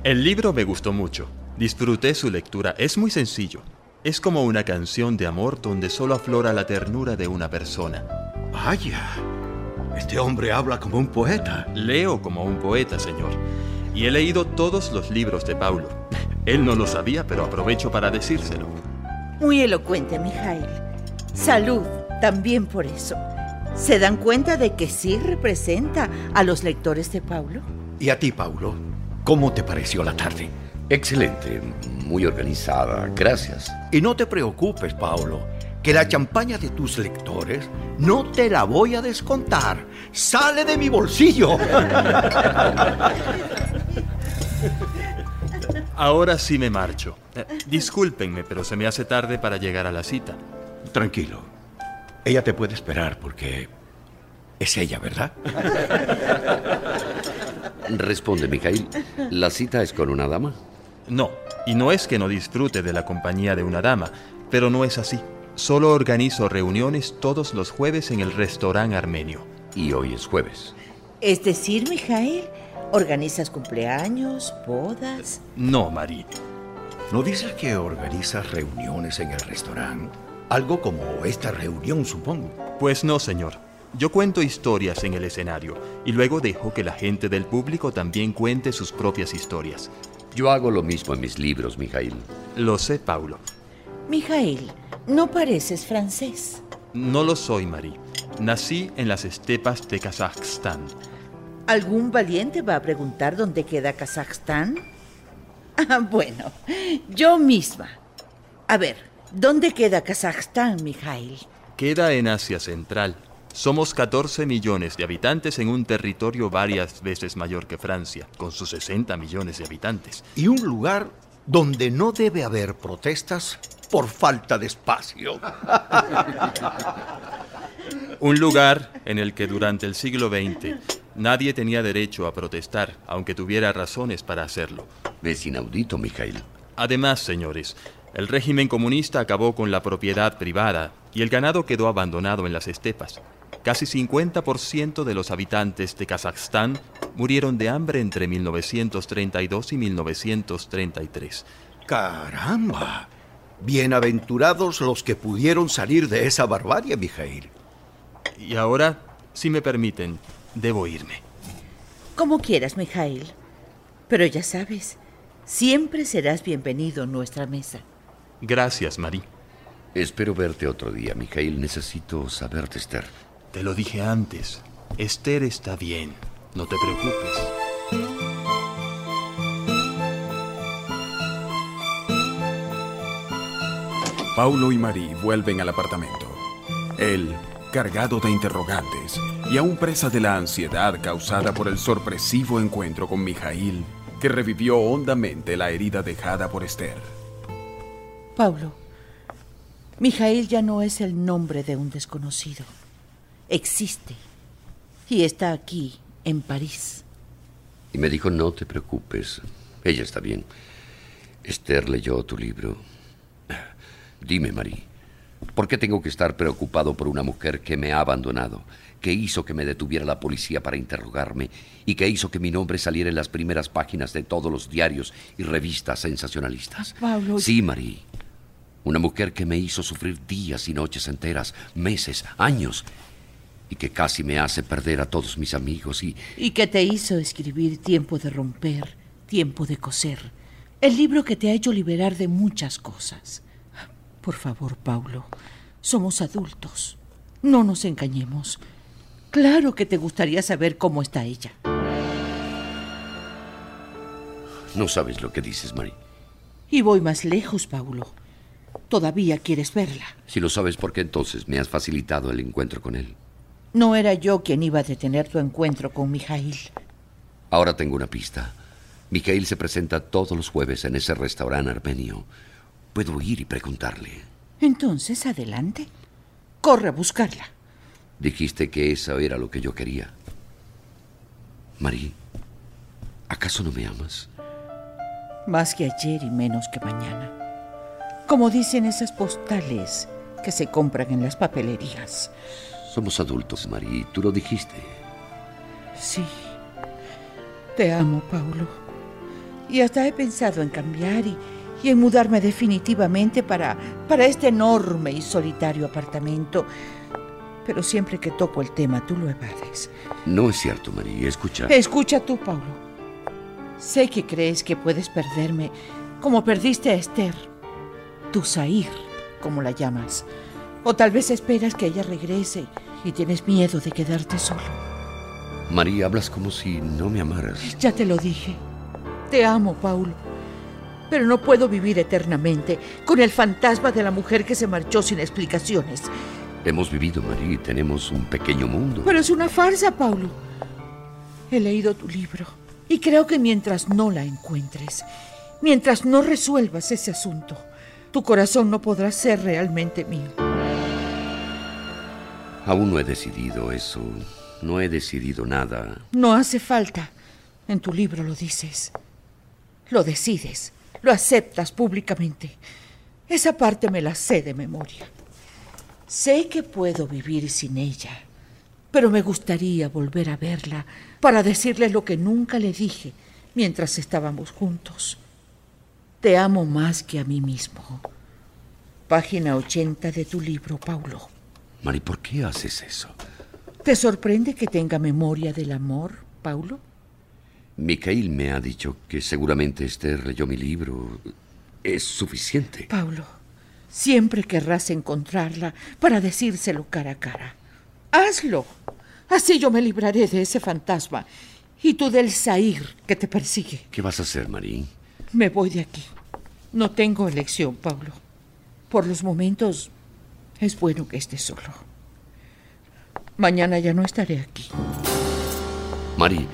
El libro me gustó mucho. Disfruté su lectura. Es muy sencillo. Es como una canción de amor donde solo aflora la ternura de una persona. Vaya, este hombre habla como un poeta. Leo como un poeta, señor. Y he leído todos los libros de Paulo. Él no lo sabía, pero aprovecho para decírselo. Muy elocuente, Mijail. Salud también por eso. ¿Se dan cuenta de que sí representa a los lectores de Paulo? ¿Y a ti, Paulo? ¿Cómo te pareció la tarde? Excelente, muy organizada, gracias. Y no te preocupes, Paulo, que la champaña de tus lectores no te la voy a descontar. Sale de mi bolsillo. Ahora sí me marcho. Eh, discúlpenme, pero se me hace tarde para llegar a la cita. Tranquilo. Ella te puede esperar porque es ella, ¿verdad? Responde, Mikhail. ¿La cita es con una dama? No, y no es que no disfrute de la compañía de una dama, pero no es así. Solo organizo reuniones todos los jueves en el restaurante armenio. Y hoy es jueves. Es decir, Mijael, ¿organizas cumpleaños, bodas? No, Marí. ¿No dices que organizas reuniones en el restaurante? Algo como esta reunión, supongo. Pues no, señor. Yo cuento historias en el escenario y luego dejo que la gente del público también cuente sus propias historias. Yo hago lo mismo en mis libros, Mijail. Lo sé, Paulo. Mijail, no pareces francés. No lo soy, Marie. Nací en las estepas de Kazajstán. ¿Algún valiente va a preguntar dónde queda Kazajstán? Ah, bueno, yo misma. A ver, ¿dónde queda Kazajstán, Mijail? Queda en Asia Central, somos 14 millones de habitantes en un territorio varias veces mayor que Francia, con sus 60 millones de habitantes. Y un lugar donde no debe haber protestas por falta de espacio. (laughs) un lugar en el que durante el siglo XX nadie tenía derecho a protestar, aunque tuviera razones para hacerlo. Es inaudito, Mikhail. Además, señores, el régimen comunista acabó con la propiedad privada y el ganado quedó abandonado en las estepas. Casi 50% de los habitantes de Kazajstán murieron de hambre entre 1932 y 1933. ¡Caramba! Bienaventurados los que pudieron salir de esa barbarie, Mijail. Y ahora, si me permiten, debo irme. Como quieras, Mijail. Pero ya sabes, siempre serás bienvenido en nuestra mesa. Gracias, Marie. Espero verte otro día, Mijail. Necesito saberte, Esther. Te lo dije antes. Esther está bien. No te preocupes. Paulo y Marie vuelven al apartamento. Él, cargado de interrogantes y aún presa de la ansiedad causada por el sorpresivo encuentro con Mijail, que revivió hondamente la herida dejada por Esther. Paulo, Mijail ya no es el nombre de un desconocido existe y está aquí, en París. Y me dijo, no te preocupes, ella está bien. Esther leyó tu libro. Dime, Marie, ¿por qué tengo que estar preocupado por una mujer que me ha abandonado, que hizo que me detuviera la policía para interrogarme y que hizo que mi nombre saliera en las primeras páginas de todos los diarios y revistas sensacionalistas? Pablo. Sí, Marie. Una mujer que me hizo sufrir días y noches enteras, meses, años, y que casi me hace perder a todos mis amigos y... Y que te hizo escribir Tiempo de romper, Tiempo de coser, el libro que te ha hecho liberar de muchas cosas. Por favor, Paulo, somos adultos. No nos engañemos. Claro que te gustaría saber cómo está ella. No sabes lo que dices, Mari. Y voy más lejos, Paulo. Todavía quieres verla. Si lo sabes, ¿por qué entonces me has facilitado el encuentro con él? No era yo quien iba a detener tu encuentro con Mijail. Ahora tengo una pista. Mikhail se presenta todos los jueves en ese restaurante armenio. Puedo ir y preguntarle. Entonces, adelante. Corre a buscarla. Dijiste que eso era lo que yo quería. Marie, ¿acaso no me amas? Más que ayer y menos que mañana. Como dicen esas postales que se compran en las papelerías. Somos adultos, Marie. Tú lo dijiste. Sí. Te amo, Paulo. Y hasta he pensado en cambiar y, y en mudarme definitivamente para, para este enorme y solitario apartamento. Pero siempre que toco el tema, tú lo evades. No es cierto, María. Escucha. Escucha tú, Paulo. Sé que crees que puedes perderme como perdiste a Esther. Tu Zair, como la llamas. O tal vez esperas que ella regrese y tienes miedo de quedarte solo. María, hablas como si no me amaras. Ya te lo dije. Te amo, Paulo. Pero no puedo vivir eternamente con el fantasma de la mujer que se marchó sin explicaciones. Hemos vivido, María, y tenemos un pequeño mundo. Pero es una farsa, Paulo. He leído tu libro y creo que mientras no la encuentres, mientras no resuelvas ese asunto, tu corazón no podrá ser realmente mío. Aún no he decidido eso. No he decidido nada. No hace falta. En tu libro lo dices. Lo decides. Lo aceptas públicamente. Esa parte me la sé de memoria. Sé que puedo vivir sin ella, pero me gustaría volver a verla para decirle lo que nunca le dije mientras estábamos juntos. Te amo más que a mí mismo. Página 80 de tu libro, Paulo. Mari, ¿por qué haces eso? ¿Te sorprende que tenga memoria del amor, Paulo? Mikhail me ha dicho que seguramente Esther leyó mi libro. Es suficiente. Paulo, siempre querrás encontrarla para decírselo cara a cara. Hazlo. Así yo me libraré de ese fantasma y tú del Zair que te persigue. ¿Qué vas a hacer, Marín? Me voy de aquí. No tengo elección, Pablo. Por los momentos es bueno que estés solo. Mañana ya no estaré aquí. Mari.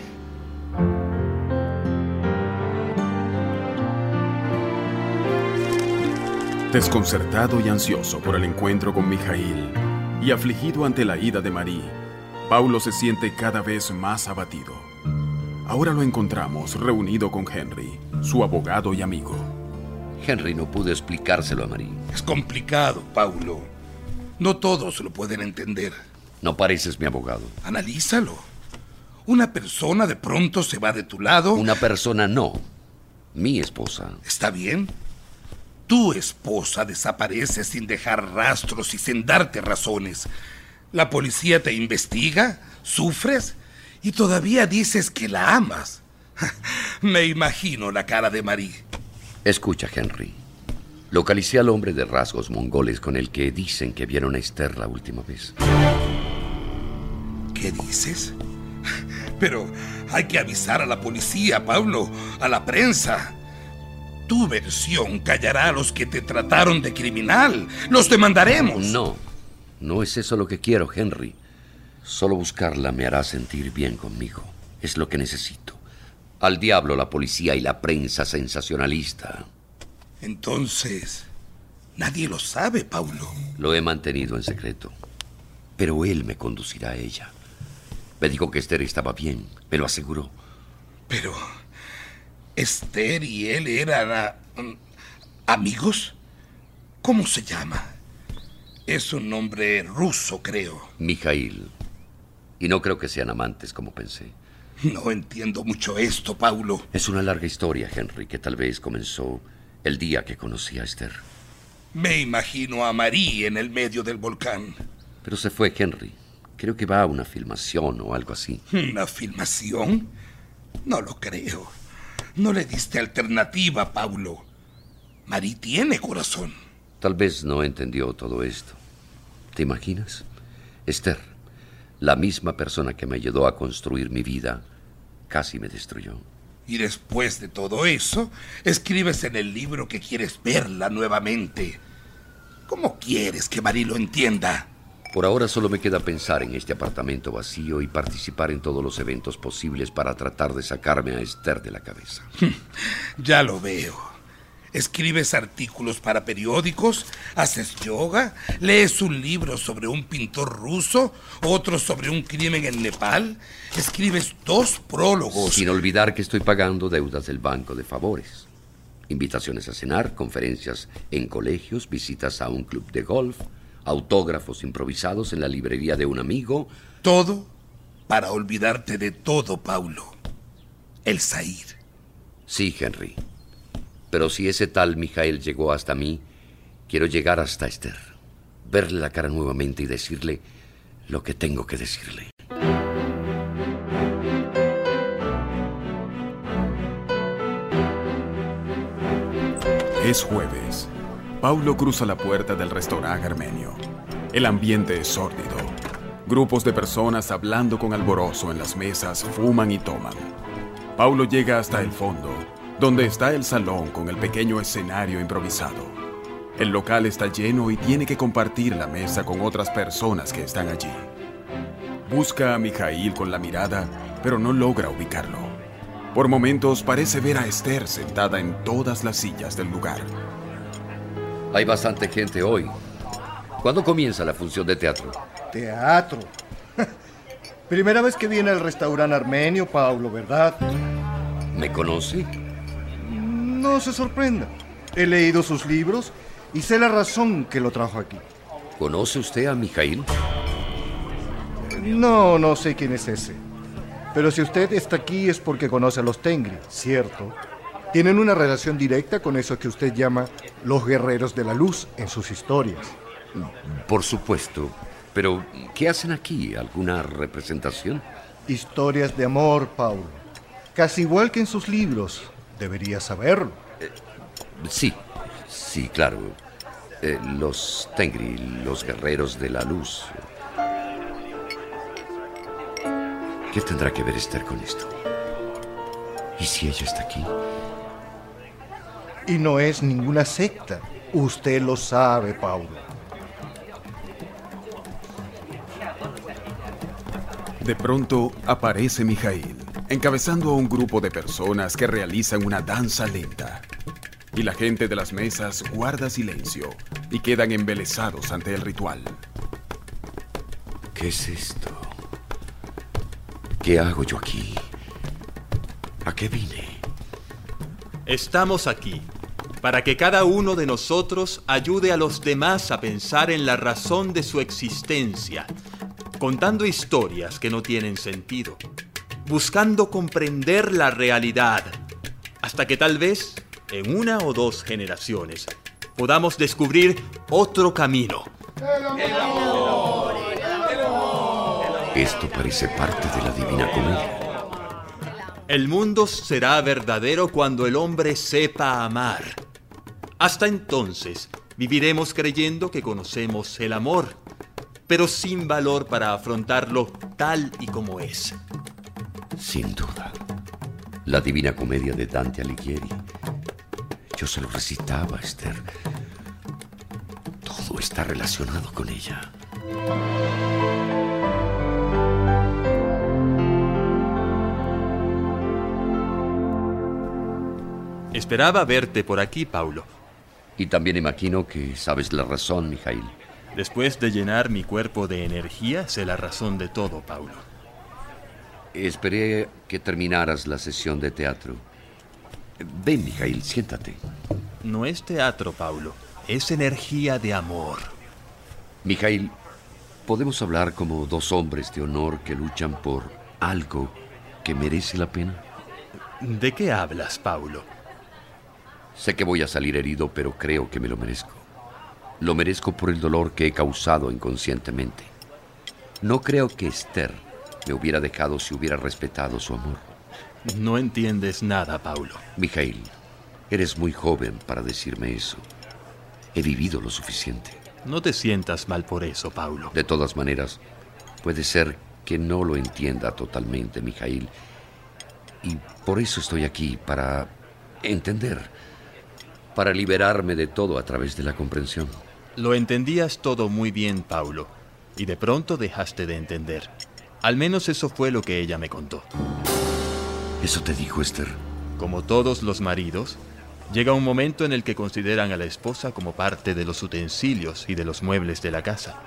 Desconcertado y ansioso por el encuentro con Mijail y afligido ante la ida de Marí, Paulo se siente cada vez más abatido. Ahora lo encontramos reunido con Henry, su abogado y amigo. Henry no pudo explicárselo a Marí. Es complicado, Paulo. No todos lo pueden entender. No pareces mi abogado. Analízalo. Una persona de pronto se va de tu lado. Una persona no. Mi esposa. Está bien. Tu esposa desaparece sin dejar rastros y sin darte razones. La policía te investiga, sufres y todavía dices que la amas. (laughs) Me imagino la cara de Marie. Escucha, Henry. Localicé al hombre de rasgos mongoles con el que dicen que vieron a Esther la última vez. ¿Qué dices? Pero hay que avisar a la policía, Pablo, a la prensa. Tu versión callará a los que te trataron de criminal. Los demandaremos. No, no es eso lo que quiero, Henry. Solo buscarla me hará sentir bien conmigo. Es lo que necesito. Al diablo la policía y la prensa sensacionalista. Entonces, nadie lo sabe, Paulo. Lo he mantenido en secreto. Pero él me conducirá a ella. Me dijo que Esther estaba bien, me lo aseguró. Pero, ¿Esther y él eran a, um, amigos? ¿Cómo se llama? Es un nombre ruso, creo. Mijail. Y no creo que sean amantes como pensé. No entiendo mucho esto, Paulo. Es una larga historia, Henry, que tal vez comenzó el día que conocí a Esther. Me imagino a Marie en el medio del volcán. Pero se fue Henry. Creo que va a una filmación o algo así. ¿Una filmación? No lo creo. No le diste alternativa, Paulo. Marie tiene corazón. Tal vez no entendió todo esto. ¿Te imaginas? Esther, la misma persona que me ayudó a construir mi vida, casi me destruyó. Y después de todo eso, escribes en el libro que quieres verla nuevamente. ¿Cómo quieres que Marie lo entienda? Por ahora solo me queda pensar en este apartamento vacío y participar en todos los eventos posibles para tratar de sacarme a Esther de la cabeza. (laughs) Ya lo veo. Escribes artículos para periódicos, haces yoga, lees un libro sobre un pintor ruso, otro sobre un crimen en Nepal, escribes dos prólogos. Sin olvidar que estoy pagando deudas del banco de favores. Invitaciones a cenar, conferencias en colegios, visitas a un club de golf, autógrafos improvisados en la librería de un amigo. Todo para olvidarte de todo, Paulo. El Zair. Sí, Henry. Pero si ese tal Mijael llegó hasta mí, quiero llegar hasta Esther, verle la cara nuevamente y decirle lo que tengo que decirle. Es jueves. Paulo cruza la puerta del restaurante armenio. El ambiente es sórdido. Grupos de personas hablando con alborozo en las mesas fuman y toman. Paulo llega hasta el fondo donde está el salón con el pequeño escenario improvisado. El local está lleno y tiene que compartir la mesa con otras personas que están allí. Busca a Mijail con la mirada, pero no logra ubicarlo. Por momentos parece ver a Esther sentada en todas las sillas del lugar. Hay bastante gente hoy. ¿Cuándo comienza la función de teatro? Teatro. (laughs) Primera vez que viene al restaurante armenio, Pablo, ¿verdad? ¿Me conoce? No se sorprenda. He leído sus libros y sé la razón que lo trajo aquí. ¿Conoce usted a Mijail? No, no sé quién es ese. Pero si usted está aquí es porque conoce a los Tengri, ¿cierto? Tienen una relación directa con eso que usted llama los guerreros de la luz en sus historias. Por supuesto. Pero, ¿qué hacen aquí? ¿Alguna representación? Historias de amor, Paulo. Casi igual que en sus libros. Debería saberlo. Eh, sí, sí, claro. Eh, los Tengri, los guerreros de la luz. ¿Qué tendrá que ver Esther con esto? ¿Y si ella está aquí? Y no es ninguna secta. Usted lo sabe, Paulo. De pronto aparece Mijail, encabezando a un grupo de personas que realizan una danza lenta. Y la gente de las mesas guarda silencio y quedan embelesados ante el ritual. ¿Qué es esto? ¿Qué hago yo aquí? ¿A qué vine? Estamos aquí para que cada uno de nosotros ayude a los demás a pensar en la razón de su existencia, contando historias que no tienen sentido, buscando comprender la realidad, hasta que tal vez en una o dos generaciones podamos descubrir otro camino. Esto parece parte de la Divina Comedia. El mundo será verdadero cuando el hombre sepa amar. Hasta entonces, viviremos creyendo que conocemos el amor, pero sin valor para afrontarlo tal y como es. Sin duda. La Divina Comedia de Dante Alighieri. Yo se lo recitaba Esther. Todo está relacionado con ella. Esperaba verte por aquí, Paulo. Y también imagino que sabes la razón, Mijail. Después de llenar mi cuerpo de energía, sé la razón de todo, Paulo. Esperé que terminaras la sesión de teatro. Ven, Mijail, siéntate. No es teatro, Paulo. Es energía de amor. Mijail, ¿podemos hablar como dos hombres de honor que luchan por algo que merece la pena? ¿De qué hablas, Paulo? Sé que voy a salir herido, pero creo que me lo merezco. Lo merezco por el dolor que he causado inconscientemente. No creo que Esther me hubiera dejado si hubiera respetado su amor. No entiendes nada, Paulo. Mijail, eres muy joven para decirme eso. He vivido lo suficiente. No te sientas mal por eso, Paulo. De todas maneras, puede ser que no lo entienda totalmente, Mijail. Y por eso estoy aquí, para entender, para liberarme de todo a través de la comprensión. Lo entendías todo muy bien, Paulo. y de pronto dejaste de entender. Al menos eso fue lo que ella me contó. ¿Eso te dijo Esther? Como todos los maridos, llega un momento en el que consideran a la esposa como parte de los utensilios y de los muebles de la casa.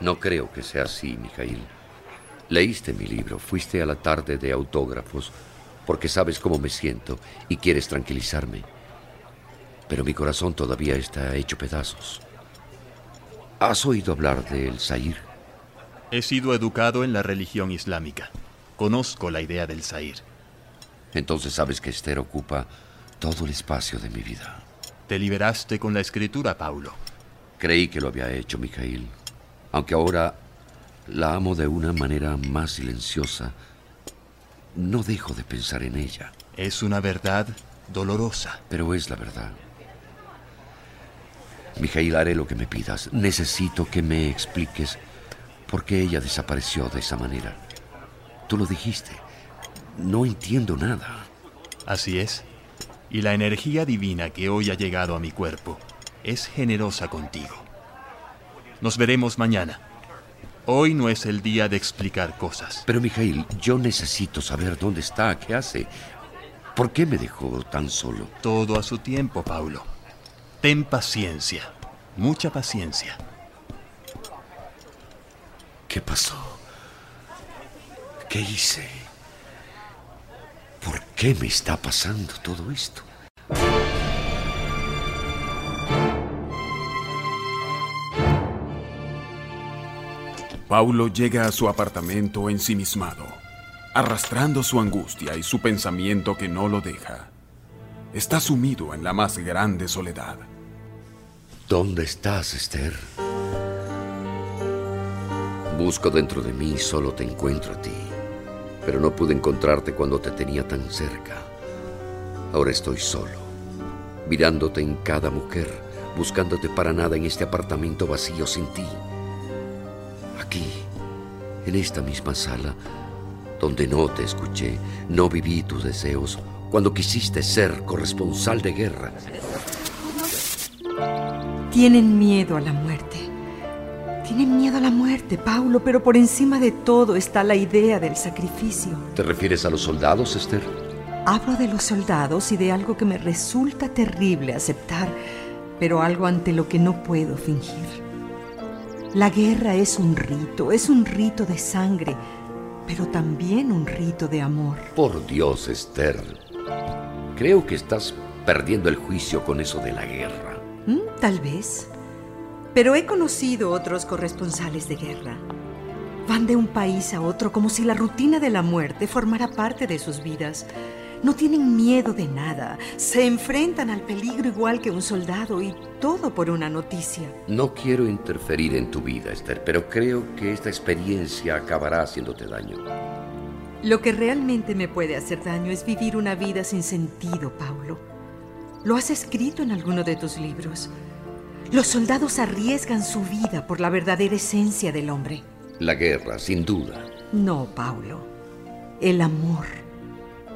No creo que sea así, Mijail. Leíste mi libro, fuiste a la tarde de autógrafos, porque sabes cómo me siento y quieres tranquilizarme. Pero mi corazón todavía está hecho pedazos. ¿Has oído hablar del Zair? He sido educado en la religión islámica. Conozco la idea del Zair. Entonces sabes que Esther ocupa todo el espacio de mi vida. Te liberaste con la escritura, Paulo. Creí que lo había hecho, Mijail. Aunque ahora la amo de una manera más silenciosa, no dejo de pensar en ella. Es una verdad dolorosa. Pero es la verdad. Mijail, haré lo que me pidas. Necesito que me expliques por qué ella desapareció de esa manera. Tú lo dijiste. No entiendo nada. Así es. Y la energía divina que hoy ha llegado a mi cuerpo es generosa contigo. Nos veremos mañana. Hoy no es el día de explicar cosas. Pero, Mijail, yo necesito saber dónde está, qué hace. ¿Por qué me dejó tan solo? Todo a su tiempo, Paulo. Ten paciencia, mucha paciencia. ¿Qué pasó? ¿Qué hice? ¿Por qué me está pasando todo esto? Paulo llega a su apartamento ensimismado, arrastrando su angustia y su pensamiento que no lo deja. Está sumido en la más grande soledad. ¿Dónde estás, Esther? Busco dentro de mí y solo te encuentro a ti. Pero no pude encontrarte cuando te tenía tan cerca. Ahora estoy solo, mirándote en cada mujer, buscándote para nada en este apartamento vacío sin ti. Aquí, en esta misma sala, donde no te escuché, no viví tus deseos, cuando quisiste ser corresponsal de guerra. Tienen miedo a la muerte. Tienen miedo a la muerte, Paulo, pero por encima de todo está la idea del sacrificio. ¿Te refieres a los soldados, Esther? Hablo de los soldados y de algo que me resulta terrible aceptar, pero algo ante lo que no puedo fingir. La guerra es un rito, es un rito de sangre, pero también un rito de amor. Por Dios, Esther. Creo que estás perdiendo el juicio con eso de la guerra. ¿Mm? Tal vez. Pero he conocido otros corresponsales de guerra. Van de un país a otro como si la rutina de la muerte formara parte de sus vidas. No tienen miedo de nada. Se enfrentan al peligro igual que un soldado y todo por una noticia. No quiero interferir en tu vida, Esther, pero creo que esta experiencia acabará haciéndote daño. Lo que realmente me puede hacer daño es vivir una vida sin sentido, Paulo. Lo has escrito en alguno de tus libros. Los soldados arriesgan su vida por la verdadera esencia del hombre. La guerra, sin duda. No, Paulo. El amor.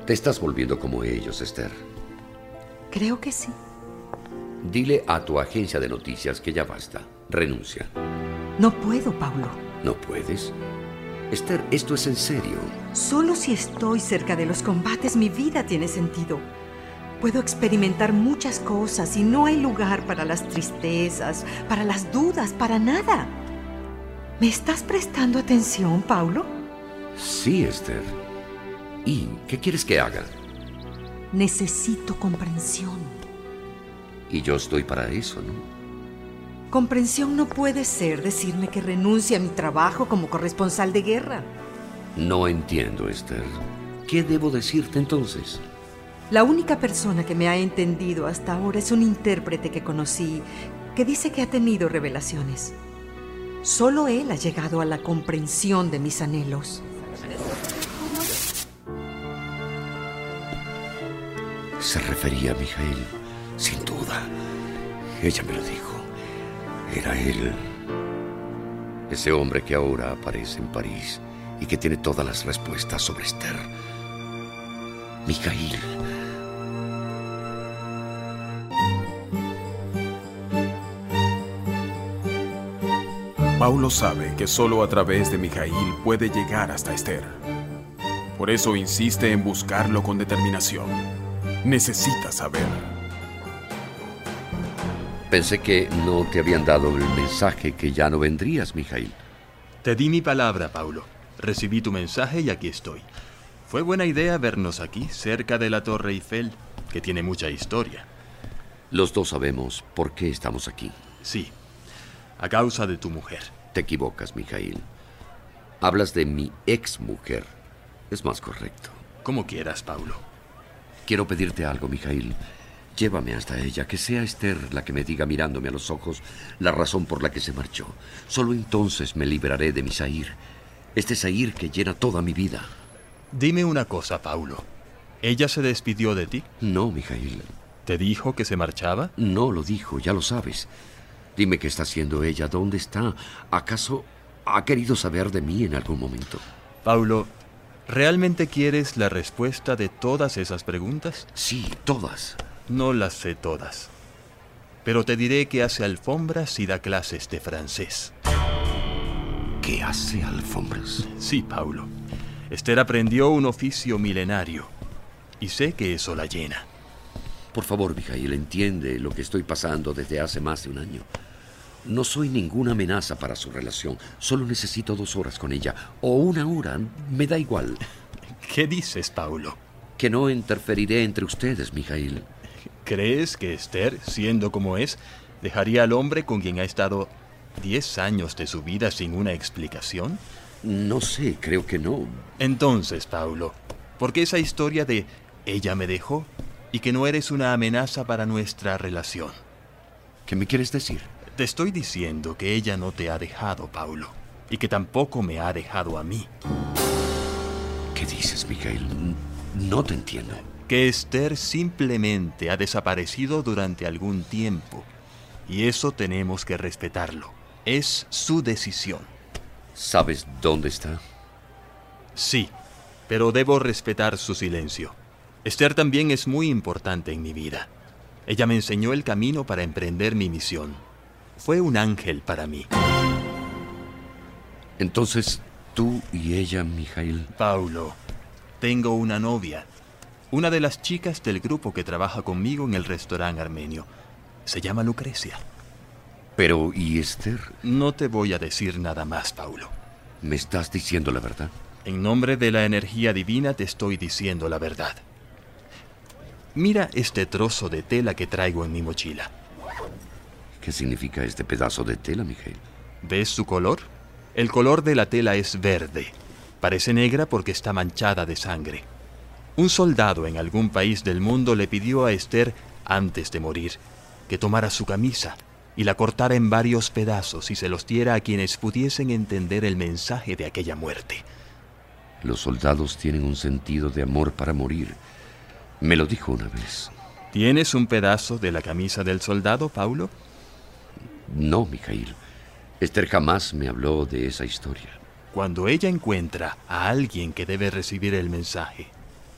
Te estás volviendo como ellos, Esther. Creo que sí. Dile a tu agencia de noticias que ya basta. Renuncia. No puedo, Paulo. ¿No puedes? Esther, esto es en serio. Solo si estoy cerca de los combates mi vida tiene sentido. Puedo experimentar muchas cosas y no hay lugar para las tristezas, para las dudas, para nada. ¿Me estás prestando atención, Paulo? Sí, Esther. ¿Y qué quieres que haga? Necesito comprensión. Y yo estoy para eso, ¿no? Comprensión no puede ser decirme que renuncie a mi trabajo como corresponsal de guerra. No entiendo, Esther. ¿Qué debo decirte entonces? La única persona que me ha entendido hasta ahora es un intérprete que conocí que dice que ha tenido revelaciones. Solo él ha llegado a la comprensión de mis anhelos. Se refería a Mijael, sin duda. Ella me lo dijo. Era él. Ese hombre que ahora aparece en París y que tiene todas las respuestas sobre Esther. Mijail. Paulo sabe que solo a través de Mijail puede llegar hasta Esther. Por eso insiste en buscarlo con determinación. Necesita saber. Pensé que no te habían dado el mensaje que ya no vendrías, Mijail. Te di mi palabra, Paulo. Recibí tu mensaje y aquí estoy. Fue buena idea vernos aquí, cerca de la Torre Eiffel, que tiene mucha historia. Los dos sabemos por qué estamos aquí. Sí, a causa de tu mujer. Te equivocas, Mijail. Hablas de mi ex mujer. Es más correcto. Como quieras, Paulo. Quiero pedirte algo, Mijail. Llévame hasta ella, que sea Esther la que me diga mirándome a los ojos la razón por la que se marchó. Solo entonces me liberaré de mi Zahir. Este Zahir que llena toda mi vida. Dime una cosa, Paulo. ¿Ella se despidió de ti? No, Mijail. ¿Te dijo que se marchaba? No lo dijo, ya lo sabes. Dime qué está haciendo ella, dónde está. ¿Acaso ha querido saber de mí en algún momento? Paulo, ¿realmente quieres la respuesta de todas esas preguntas? Sí, todas. No las sé todas. Pero te diré que hace alfombras y da clases de francés. ¿Qué hace alfombras? Sí, Paulo. Esther aprendió un oficio milenario. Y sé que eso la llena. Por favor, Mijail, entiende lo que estoy pasando desde hace más de un año. No soy ninguna amenaza para su relación. Solo necesito dos horas con ella. O una hora. Me da igual. (laughs) ¿Qué dices, Paulo? Que no interferiré entre ustedes, Mijail. ¿Crees que Esther, siendo como es, dejaría al hombre con quien ha estado diez años de su vida sin una explicación? No sé, creo que no. Entonces, Paulo, ¿por qué esa historia de ella me dejó y que no eres una amenaza para nuestra relación? ¿Qué me quieres decir? Te estoy diciendo que ella no te ha dejado, Paulo, y que tampoco me ha dejado a mí. ¿Qué dices, Miguel? No te entiendo. Que Esther simplemente ha desaparecido durante algún tiempo, y eso tenemos que respetarlo. Es su decisión. ¿Sabes dónde está? Sí, pero debo respetar su silencio. Esther también es muy importante en mi vida. Ella me enseñó el camino para emprender mi misión. Fue un ángel para mí. Entonces, tú y ella, Mijail. Paulo, tengo una novia. Una de las chicas del grupo que trabaja conmigo en el restaurante armenio. Se llama Lucrecia. Pero, ¿y Esther? No te voy a decir nada más, Paulo. ¿Me estás diciendo la verdad? En nombre de la energía divina te estoy diciendo la verdad. Mira este trozo de tela que traigo en mi mochila. ¿Qué significa este pedazo de tela, Miguel? ¿Ves su color? El color de la tela es verde. Parece negra porque está manchada de sangre. Un soldado en algún país del mundo le pidió a Esther, antes de morir, que tomara su camisa y la cortara en varios pedazos y se los diera a quienes pudiesen entender el mensaje de aquella muerte. Los soldados tienen un sentido de amor para morir. Me lo dijo una vez. ¿Tienes un pedazo de la camisa del soldado, Paulo? No, Mijail. Esther jamás me habló de esa historia. Cuando ella encuentra a alguien que debe recibir el mensaje,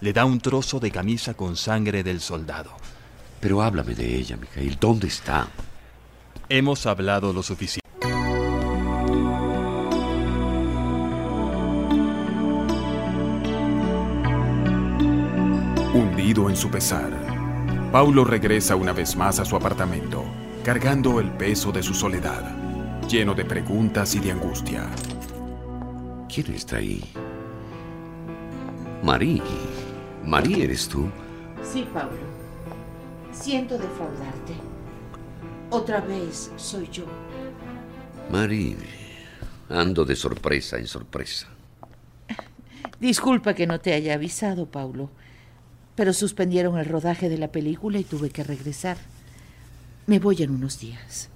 le da un trozo de camisa con sangre del soldado. Pero háblame de ella, Mijail. ¿Dónde está? Hemos hablado lo suficiente. Hundido en su pesar, Paulo regresa una vez más a su apartamento, cargando el peso de su soledad, lleno de preguntas y de angustia. ¿Quién está ahí? Marí. Marí, ¿eres tú? Sí, Pablo. Siento defraudarte. Otra vez soy yo. Marí, ando de sorpresa en sorpresa. Disculpa que no te haya avisado, Paulo, pero suspendieron el rodaje de la película y tuve que regresar. Me voy en unos días.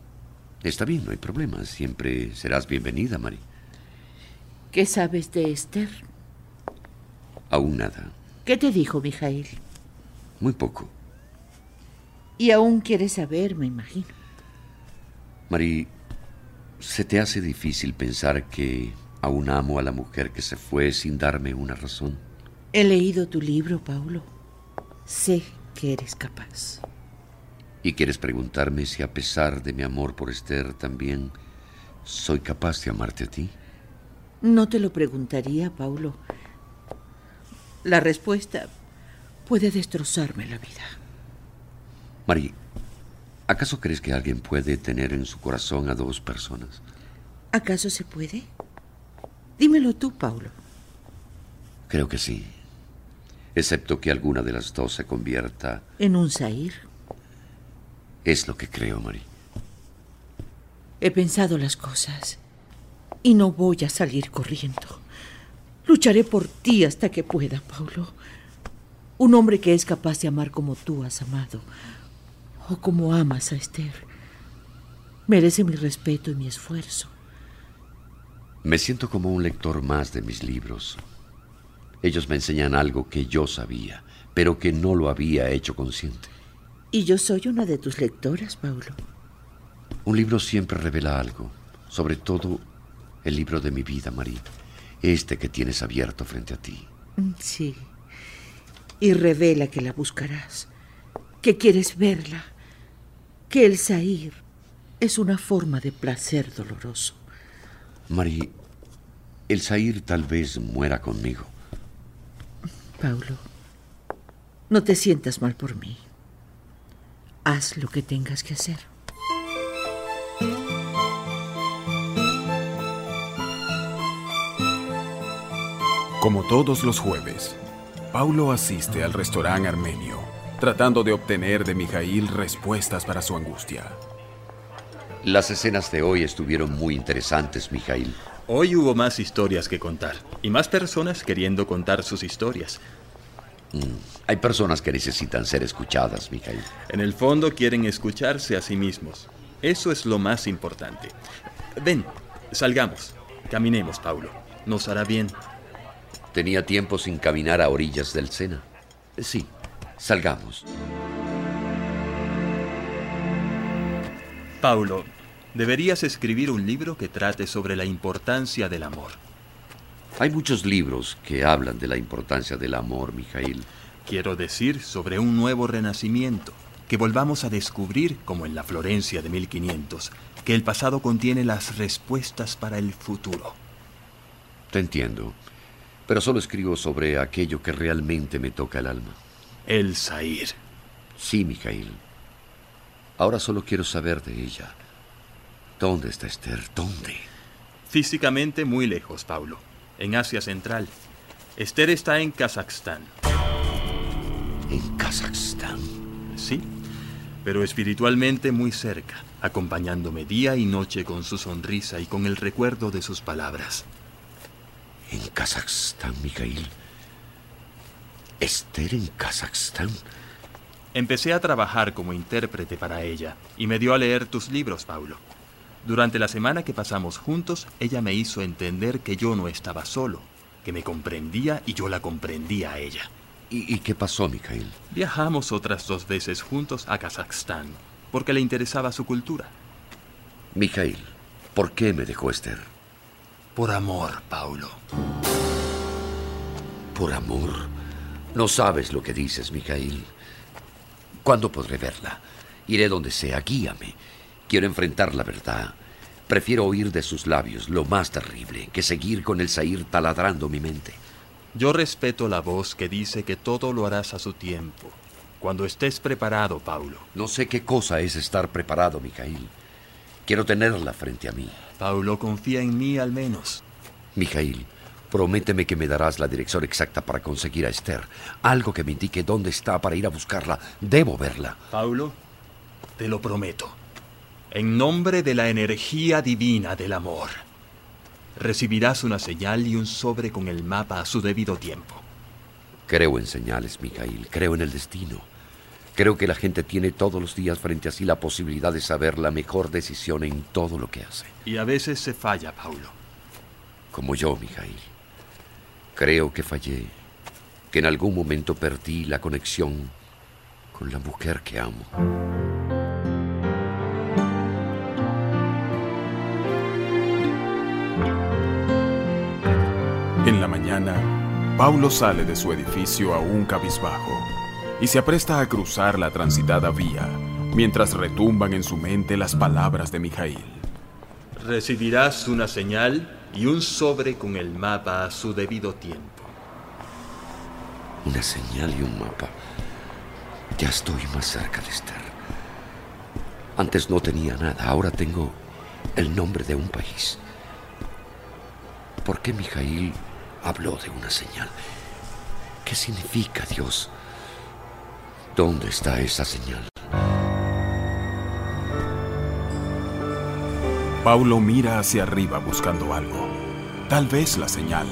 Está bien, no hay problema. Siempre serás bienvenida, Marí. ¿Qué sabes de Esther? Aún nada. ¿Qué te dijo, Mijail? Muy poco. Y aún quieres saber, me imagino. Marí, ¿se te hace difícil pensar que aún amo a la mujer que se fue sin darme una razón? He leído tu libro, Paulo. Sé que eres capaz. ¿Y quieres preguntarme si a pesar de mi amor por Esther también ¿Soy capaz de amarte a ti? No te lo preguntaría, Paulo. La respuesta puede destrozarme la vida. María, ¿acaso crees que alguien puede tener en su corazón a dos personas? ¿Acaso se puede? Dímelo tú, Paulo. Creo que sí. Excepto que alguna de las dos se convierta... ¿En un Zahir? Es lo que creo, María. He pensado las cosas y no voy a salir corriendo. Lucharé por ti hasta que pueda, Paulo. Un hombre que es capaz de amar como tú has amado, o como amas a Esther, merece mi respeto y mi esfuerzo. Me siento como un lector más de mis libros. Ellos me enseñan algo que yo sabía, pero que no lo había hecho consciente. Y yo soy una de tus lectoras, Paulo. Un libro siempre revela algo, sobre todo el libro de mi vida, María, este que tienes abierto frente a ti. Mm, sí. Y revela que la buscarás, que quieres verla, que el Zahir es una forma de placer doloroso. María, el Zahir tal vez muera conmigo. Paulo, no te sientas mal por mí. Haz lo que tengas que hacer. Como todos los jueves, Paulo asiste al restaurante armenio, tratando de obtener de Mijail respuestas para su angustia. Las escenas de hoy estuvieron muy interesantes, Mijail. Hoy hubo más historias que contar y más personas queriendo contar sus historias. Mm, hay personas que necesitan ser escuchadas, Mijail. En el fondo quieren escucharse a sí mismos. Eso es lo más importante. Ven, salgamos. Caminemos, Paulo. Nos hará bien. Tenía tiempo sin caminar a orillas del Sena. Sí, salgamos. Paulo, deberías escribir un libro que trate sobre la importancia del amor. Hay muchos libros que hablan de la importancia del amor, Mijail. Quiero decir sobre un nuevo renacimiento, que volvamos a descubrir, como en la Florencia de 1500, que el pasado contiene las respuestas para el futuro. Te entiendo pero solo escribo sobre aquello que realmente me toca el alma. El Zahir. Sí, Mijail. Ahora solo quiero saber de ella. ¿Dónde está Esther? ¿Dónde? Físicamente muy lejos, Paulo. En Asia Central. Esther está en Kazajstán. ¿En Kazajstán? Sí, pero espiritualmente muy cerca, acompañándome día y noche con su sonrisa y con el recuerdo de sus palabras. En Kazajstán, Miguel. Esther en Kazajstán. Empecé a trabajar como intérprete para ella y me dio a leer tus libros, Paulo. Durante la semana que pasamos juntos, ella me hizo entender que yo no estaba solo, que me comprendía y yo la comprendía a ella. ¿Y, qué pasó, Mikhail? Viajamos otras dos veces juntos a Kazajstán, porque le interesaba su cultura. Mikhail, ¿por qué me dejó Esther? Por amor, Paulo. ¿Por amor? No sabes lo que dices, Mijail. ¿Cuándo podré verla? Iré donde sea, guíame. Quiero enfrentar la verdad. Prefiero oír de sus labios lo más terrible que seguir con el Zahir taladrando mi mente. Yo respeto la voz que dice que todo lo harás a su tiempo. Cuando estés preparado, Paulo. No sé qué cosa es estar preparado, Mijail. Quiero tenerla frente a mí. Paulo, confía en mí al menos. Mijail, prométeme que me darás la dirección exacta para conseguir a Esther. Algo que me indique dónde está para ir a buscarla. Debo verla. Paulo, te lo prometo. En nombre de la energía divina del amor, recibirás una señal y un sobre con el mapa a su debido tiempo. Creo en señales, Mijail. Creo en el destino. Creo que la gente tiene todos los días frente a sí la posibilidad de saber la mejor decisión en todo lo que hace. Y a veces se falla, Paulo. Como yo, Mijail. Creo que fallé, que en algún momento perdí la conexión con la mujer que amo. En la mañana, Paulo sale de su edificio a un cabizbajo y se apresta a cruzar la transitada vía mientras retumban en su mente las palabras de Mijail. Recibirás una señal y un sobre con el mapa a su debido tiempo. Una señal y un mapa. Ya estoy más cerca de Esther. Antes no tenía nada, ahora tengo el nombre de un país. ¿Por qué Mijail habló de una señal? ¿Qué significa Dios? ¿Dónde está esa señal? Paulo mira hacia arriba buscando algo. Tal vez la señal.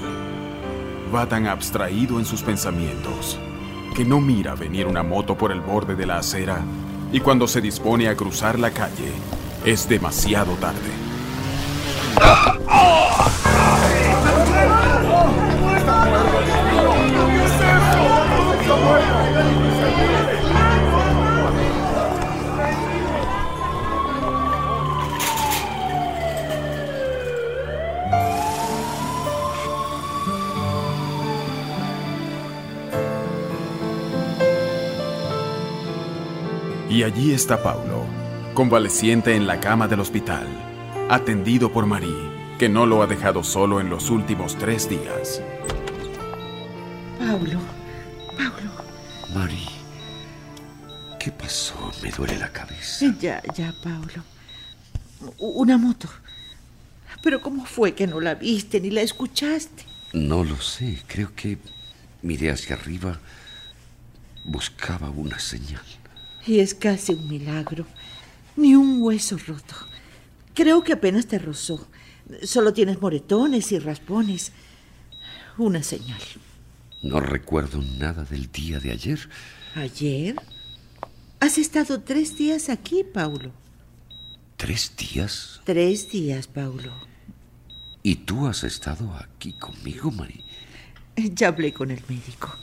Va tan abstraído en sus pensamientos que no mira venir una moto por el borde de la acera y cuando se dispone a cruzar la calle es demasiado tarde. Y allí está Paulo, convaleciente en la cama del hospital, atendido por Marie, que no lo ha dejado solo en los últimos tres días. Paulo, Paulo. Marie, ¿qué pasó? Me duele la cabeza. Ya, ya, Paulo. Una moto. Pero ¿cómo fue que no la viste ni la escuchaste? No lo sé. Creo que miré hacia arriba. Buscaba una señal. Y es casi un milagro. Ni un hueso roto. Creo que apenas te rozó. Solo tienes moretones y raspones. Una señal. No recuerdo nada del día de ayer. ¿Ayer? Has estado tres días aquí, Paulo. ¿Tres días? Tres días, Paulo. ¿Y tú has estado aquí conmigo, Marie? Ya hablé con el médico.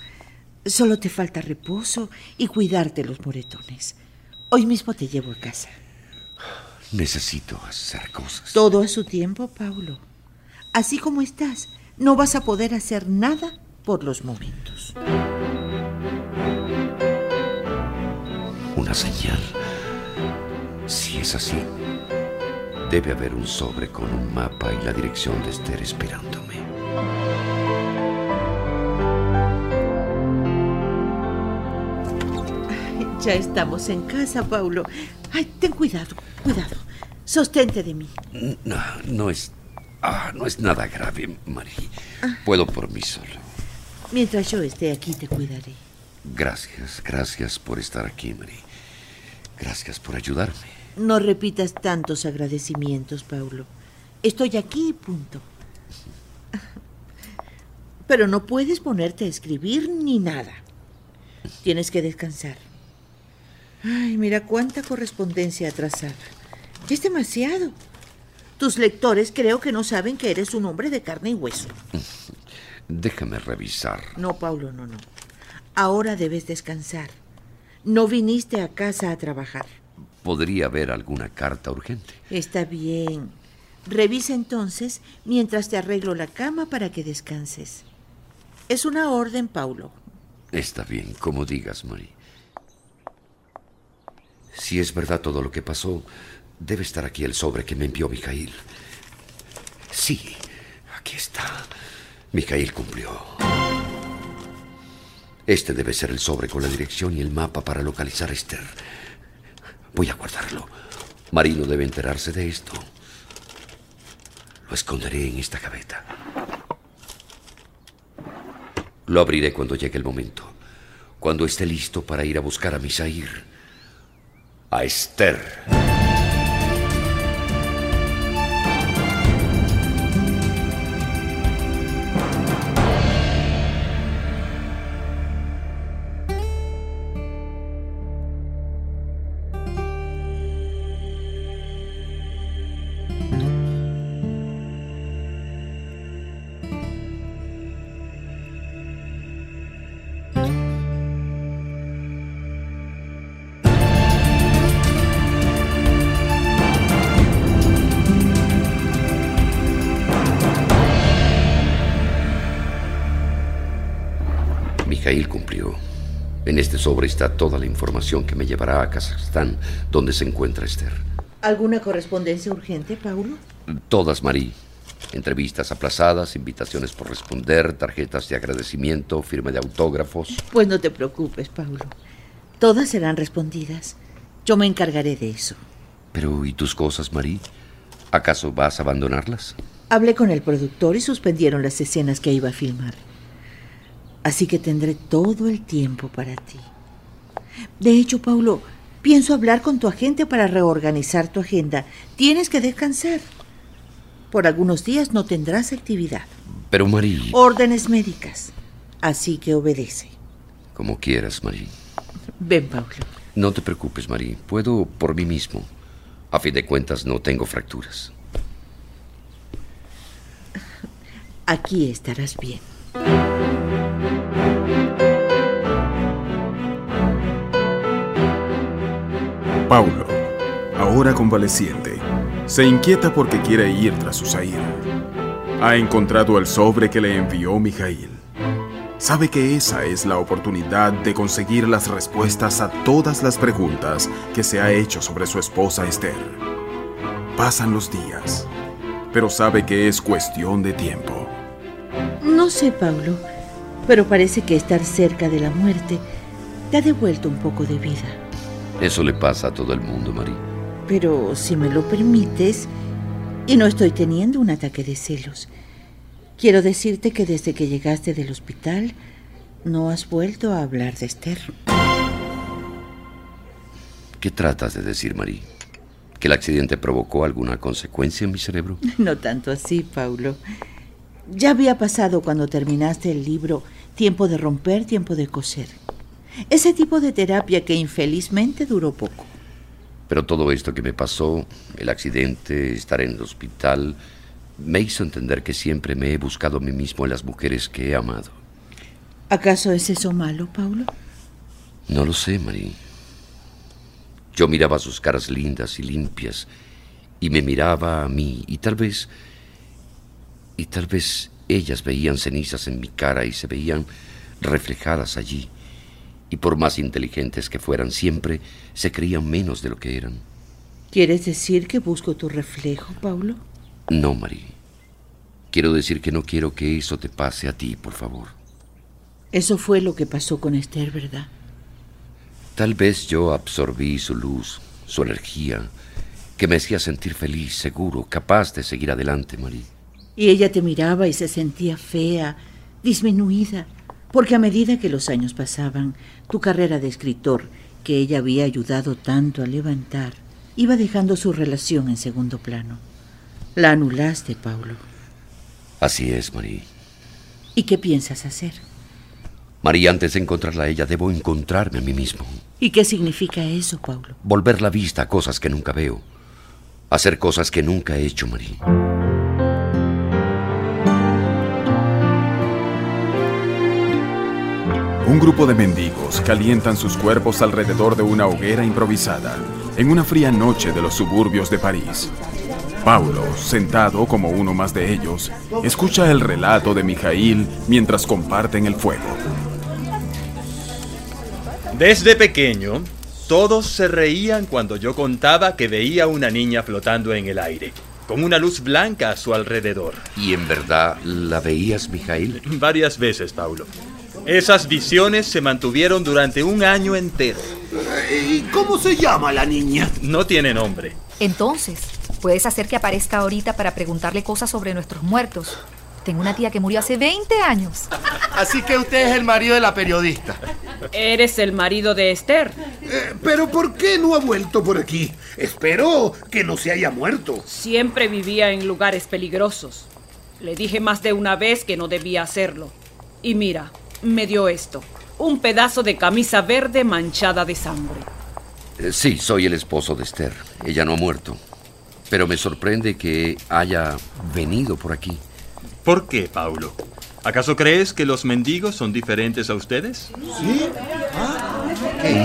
Solo te falta reposo y cuidarte los moretones. Hoy mismo te llevo a casa. Necesito hacer cosas. Todo a su tiempo, Paulo. Así como estás, no vas a poder hacer nada por los momentos. Una señal. Si es así, debe haber un sobre con un mapa y la dirección de Esther esperándome. Ya estamos en casa, Paulo. Ay, ten cuidado, cuidado. Sostente de mí. No, no es. Ah, no es nada grave, Marie. Puedo por mí solo. Mientras yo esté aquí, te cuidaré. Gracias, gracias por estar aquí, Marie. Gracias por ayudarme. No repitas tantos agradecimientos, Paulo. Estoy aquí, punto. Pero no puedes ponerte a escribir ni nada. Tienes que descansar. Ay, mira cuánta correspondencia atrasada. Es demasiado. Tus lectores creo que no saben que eres un hombre de carne y hueso. (laughs) Déjame revisar. No, Paulo, no, no. Ahora debes descansar. No viniste a casa a trabajar. ¿Podría haber alguna carta urgente? Está bien. Revisa entonces mientras te arreglo la cama para que descanses. Es una orden, Paulo. Está bien, como digas, Marie. Si es verdad todo lo que pasó, debe estar aquí el sobre que me envió Mijail. Sí, aquí está. Mijail cumplió. Este debe ser el sobre con la dirección y el mapa para localizar a Esther. Voy a guardarlo. Marino debe enterarse de esto. Lo esconderé en esta gaveta. Lo abriré cuando llegue el momento. Cuando esté listo para ir a buscar a Misair. A Esther. Sobre está toda la información que me llevará a Kazajstán, donde se encuentra Esther. ¿Alguna correspondencia urgente, Paulo? Todas, Marie. Entrevistas aplazadas, invitaciones por responder, tarjetas de agradecimiento, firma de autógrafos. Pues no te preocupes, Paulo. Todas serán respondidas. Yo me encargaré de eso. Pero, ¿y tus cosas, Marie? ¿Acaso vas a abandonarlas? Hablé con el productor y suspendieron las escenas que iba a filmar. Así que tendré todo el tiempo para ti. De hecho, Paulo, pienso hablar con tu agente para reorganizar tu agenda. Tienes que descansar. Por algunos días no tendrás actividad. Pero, Marie... Órdenes médicas. Así que obedece. Como quieras, Marie. Ven, Paulo. No te preocupes, Marie. Puedo por mí mismo. A fin de cuentas, no tengo fracturas. Aquí estarás bien. Paulo, ahora convaleciente, se inquieta porque quiere ir tras Usair. Ha encontrado el sobre que le envió Mijail. Sabe que esa es la oportunidad de conseguir las respuestas a todas las preguntas que se ha hecho sobre su esposa Esther. Pasan los días, pero sabe que es cuestión de tiempo. No sé, Paulo, pero parece que estar cerca de la muerte te ha devuelto un poco de vida. Eso le pasa a todo el mundo, Marie. Pero si me lo permites, y no estoy teniendo un ataque de celos, quiero decirte que desde que llegaste del hospital no has vuelto a hablar de Esther. ¿Qué tratas de decir, Marie? ¿Que el accidente provocó alguna consecuencia en mi cerebro? (laughs) No tanto así, Paulo. Ya había pasado cuando terminaste el libro Tiempo de romper, tiempo de coser. Ese tipo de terapia que infelizmente duró poco. Pero todo esto que me pasó, el accidente, estar en el hospital, me hizo entender que siempre me he buscado a mí mismo en las mujeres que he amado. ¿Acaso es eso malo, Paulo? No lo sé, Marie. Yo miraba sus caras lindas y limpias y me miraba a mí y tal vez... Y tal vez ellas veían cenizas en mi cara y se veían reflejadas allí. Y por más inteligentes que fueran, siempre se creían menos de lo que eran. ¿Quieres decir que busco tu reflejo, Paulo? No, Marie. Quiero decir que no quiero que eso te pase a ti, por favor. Eso fue lo que pasó con Esther, ¿verdad? Tal vez yo absorbí su luz, su energía, que me hacía sentir feliz, seguro, capaz de seguir adelante, Marie. Y ella te miraba y se sentía fea, disminuida, porque a medida que los años pasaban, tu carrera de escritor, que ella había ayudado tanto a levantar, iba dejando su relación en segundo plano. La anulaste, Paulo. Así es, Marie. ¿Y qué piensas hacer? María, antes de encontrarla a ella, debo encontrarme a mí mismo. ¿Y qué significa eso, Paulo? Volver la vista a cosas que nunca veo. Hacer cosas que nunca he hecho, Marie. Un grupo de mendigos calientan sus cuerpos alrededor de una hoguera improvisada en una fría noche de los suburbios de París. Paulo, sentado como uno más de ellos, escucha el relato de Mijail mientras comparten el fuego. Desde pequeño, todos se reían cuando yo contaba que veía una niña flotando en el aire, con una luz blanca a su alrededor. ¿Y en verdad la veías, Mijail? Varias veces, Paulo. Esas visiones se mantuvieron durante un año entero. ¿Y cómo se llama la niña? No tiene nombre. Entonces, puedes hacer que aparezca ahorita para preguntarle cosas sobre nuestros muertos. Tengo una tía que murió hace 20 años. Así que usted es el marido de la periodista. Eres el marido de Esther. Eh, Pero ¿por qué no ha vuelto por aquí? Espero que no se haya muerto. Siempre vivía en lugares peligrosos. Le dije más de una vez que no debía hacerlo. Y mira, me dio esto. Un pedazo de camisa verde manchada de sangre. Eh, Sí, soy el esposo de Esther. Ella no ha muerto. Pero me sorprende que haya venido por aquí. ¿Por qué, Paulo? ¿Acaso crees que los mendigos son diferentes a ustedes? ¿Sí?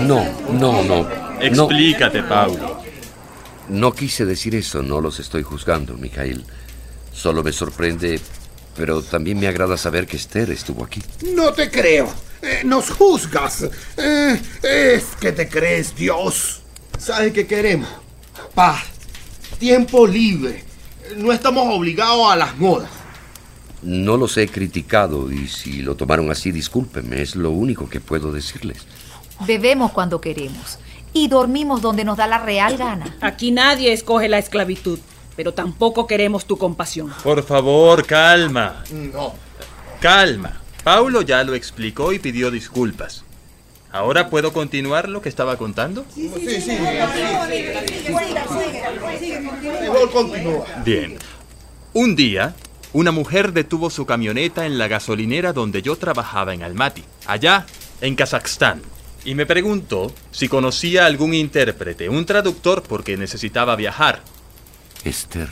No, no, no. Explícate, Paulo. No quise decir eso, no los estoy juzgando, Mijail. Solo me sorprende, pero también me agrada saber que Esther estuvo aquí. No te creo. Eh, nos juzgas. Eh, es que te crees Dios. ¿Sabe qué queremos? Paz, tiempo libre, No estamos obligados a las modas. No los he criticado y si lo tomaron así, discúlpenme, es lo único que puedo decirles. Bebemos cuando queremos y dormimos donde nos da la real gana. Aquí nadie escoge la esclavitud, pero tampoco queremos tu compasión. Por favor, calma. No. Calma. Paulo ya lo explicó y pidió disculpas. ¿Ahora puedo continuar lo que estaba contando? Sí, sí, sí. Bien. Un día, una mujer detuvo su camioneta en la gasolinera donde yo trabajaba en Almaty, allá en Kazajstán, y me preguntó si conocía algún intérprete, un traductor porque necesitaba viajar. Esther,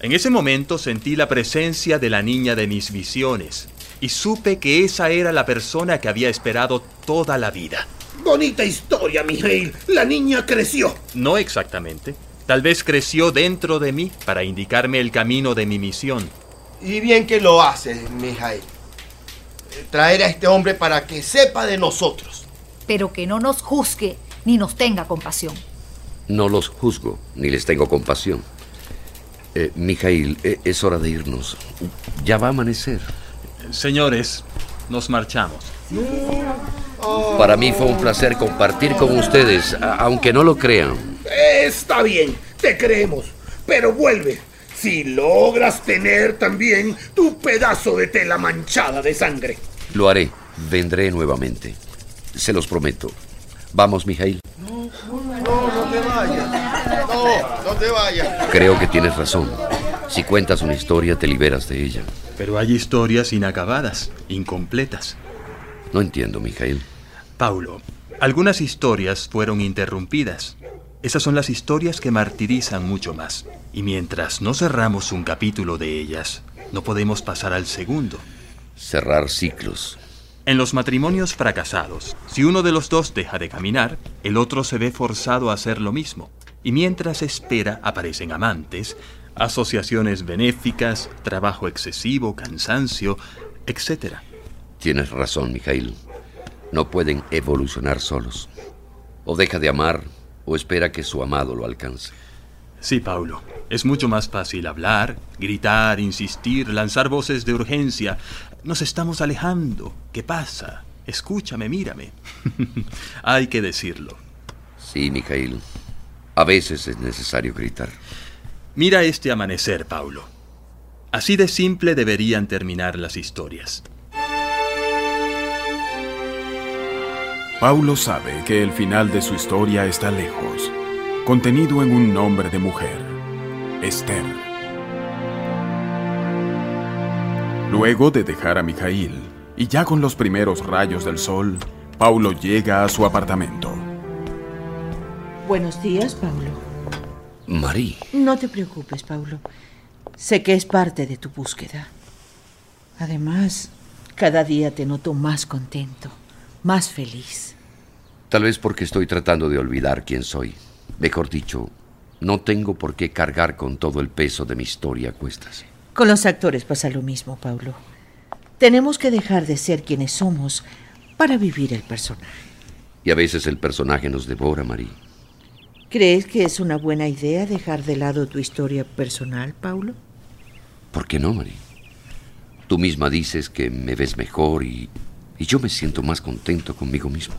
En ese momento sentí la presencia de la niña de mis visiones y supe que esa era la persona que había esperado toda la vida. Bonita historia, Mijail. La niña creció. No exactamente. Tal vez creció dentro de mí para indicarme el camino de mi misión. Y bien que lo hace, Mijail. Traer a este hombre para que sepa de nosotros. Pero que no nos juzgue ni nos tenga compasión. no los juzgo, ni les tengo compasión. Eh, Mijail, eh, es hora de irnos. Ya va a amanecer. Señores, nos marchamos. Para mí fue un placer compartir con ustedes, aunque no lo crean. Está bien, te creemos. Pero vuelve. Si logras tener también tu pedazo de tela manchada de sangre. Lo haré. Vendré nuevamente. Se los prometo. Vamos, Mijail. No, no te vayas. No, no te vayas. Creo que tienes razón. Si cuentas una historia, te liberas de ella. Pero hay historias inacabadas, incompletas. No entiendo, Mijail. Paulo, algunas historias fueron interrumpidas. Esas son las historias que martirizan mucho más. Y mientras no cerramos un capítulo de ellas, no podemos pasar al segundo. Cerrar ciclos. En los matrimonios fracasados, si uno de los dos deja de caminar, el otro se ve forzado a hacer lo mismo. Y mientras espera, aparecen amantes, asociaciones benéficas, trabajo excesivo, cansancio, etc. Tienes razón, Mijail. No pueden evolucionar solos. O deja de amar o espera que su amado lo alcance. Sí, Paulo. Es mucho más fácil hablar, gritar, insistir, lanzar voces de urgencia. Nos estamos alejando. ¿Qué pasa? Escúchame, mírame. (laughs) Hay que decirlo. Sí, Mijail. A veces es necesario gritar. Mira este amanecer, Paulo. Así de simple deberían terminar las historias. Paulo sabe que el final de su historia está lejos, contenido en un nombre de mujer, Esther. Luego de dejar a Mijail, y ya con los primeros rayos del sol, Paulo llega a su apartamento. Buenos días, Paulo. Marí, No te preocupes, Paulo. Sé que es parte de tu búsqueda. Además, cada día te noto más contento, más feliz. tal vez porque estoy tratando de olvidar quién soy. Mejor dicho, no tengo por qué cargar con todo el peso de mi historia a cuestas. Con los actores pasa lo mismo, Paulo. Tenemos que dejar de ser quienes somos para vivir el personaje. Y a veces el personaje nos devora, Marí. ¿Crees que es una buena idea dejar de lado tu historia personal, Paulo? ¿Por qué no, Marí? Tú misma dices que me ves mejor y, y yo me siento más contento conmigo mismo.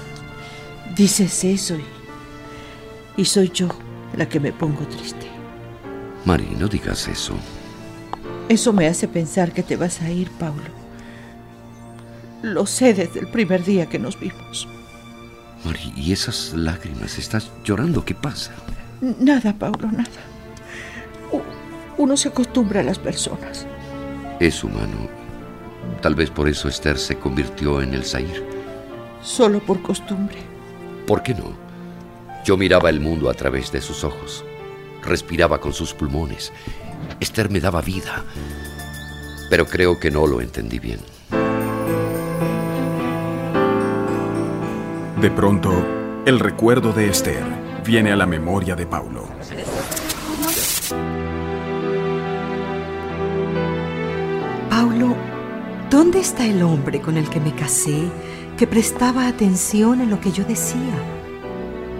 (laughs) Dices eso y, y soy yo la que me pongo triste. Mari, no digas eso. Eso me hace pensar que te vas a ir, Paulo. Lo sé desde el primer día que nos vimos. Mari, ¿y esas lágrimas? ¿Estás llorando? ¿Qué pasa? Nada, Paulo, nada. Uno se acostumbra a las personas. Es humano. Tal vez por eso Esther se convirtió en el Zair. Solo por costumbre. ¿Por qué no? Yo miraba el mundo a través de sus ojos. Respiraba con sus pulmones. Esther me daba vida. Pero creo que no lo entendí bien. De pronto, el recuerdo de Esther viene a la memoria de Paulo. Paulo, ¿dónde está el hombre con el que me casé, que prestaba atención a lo que yo decía?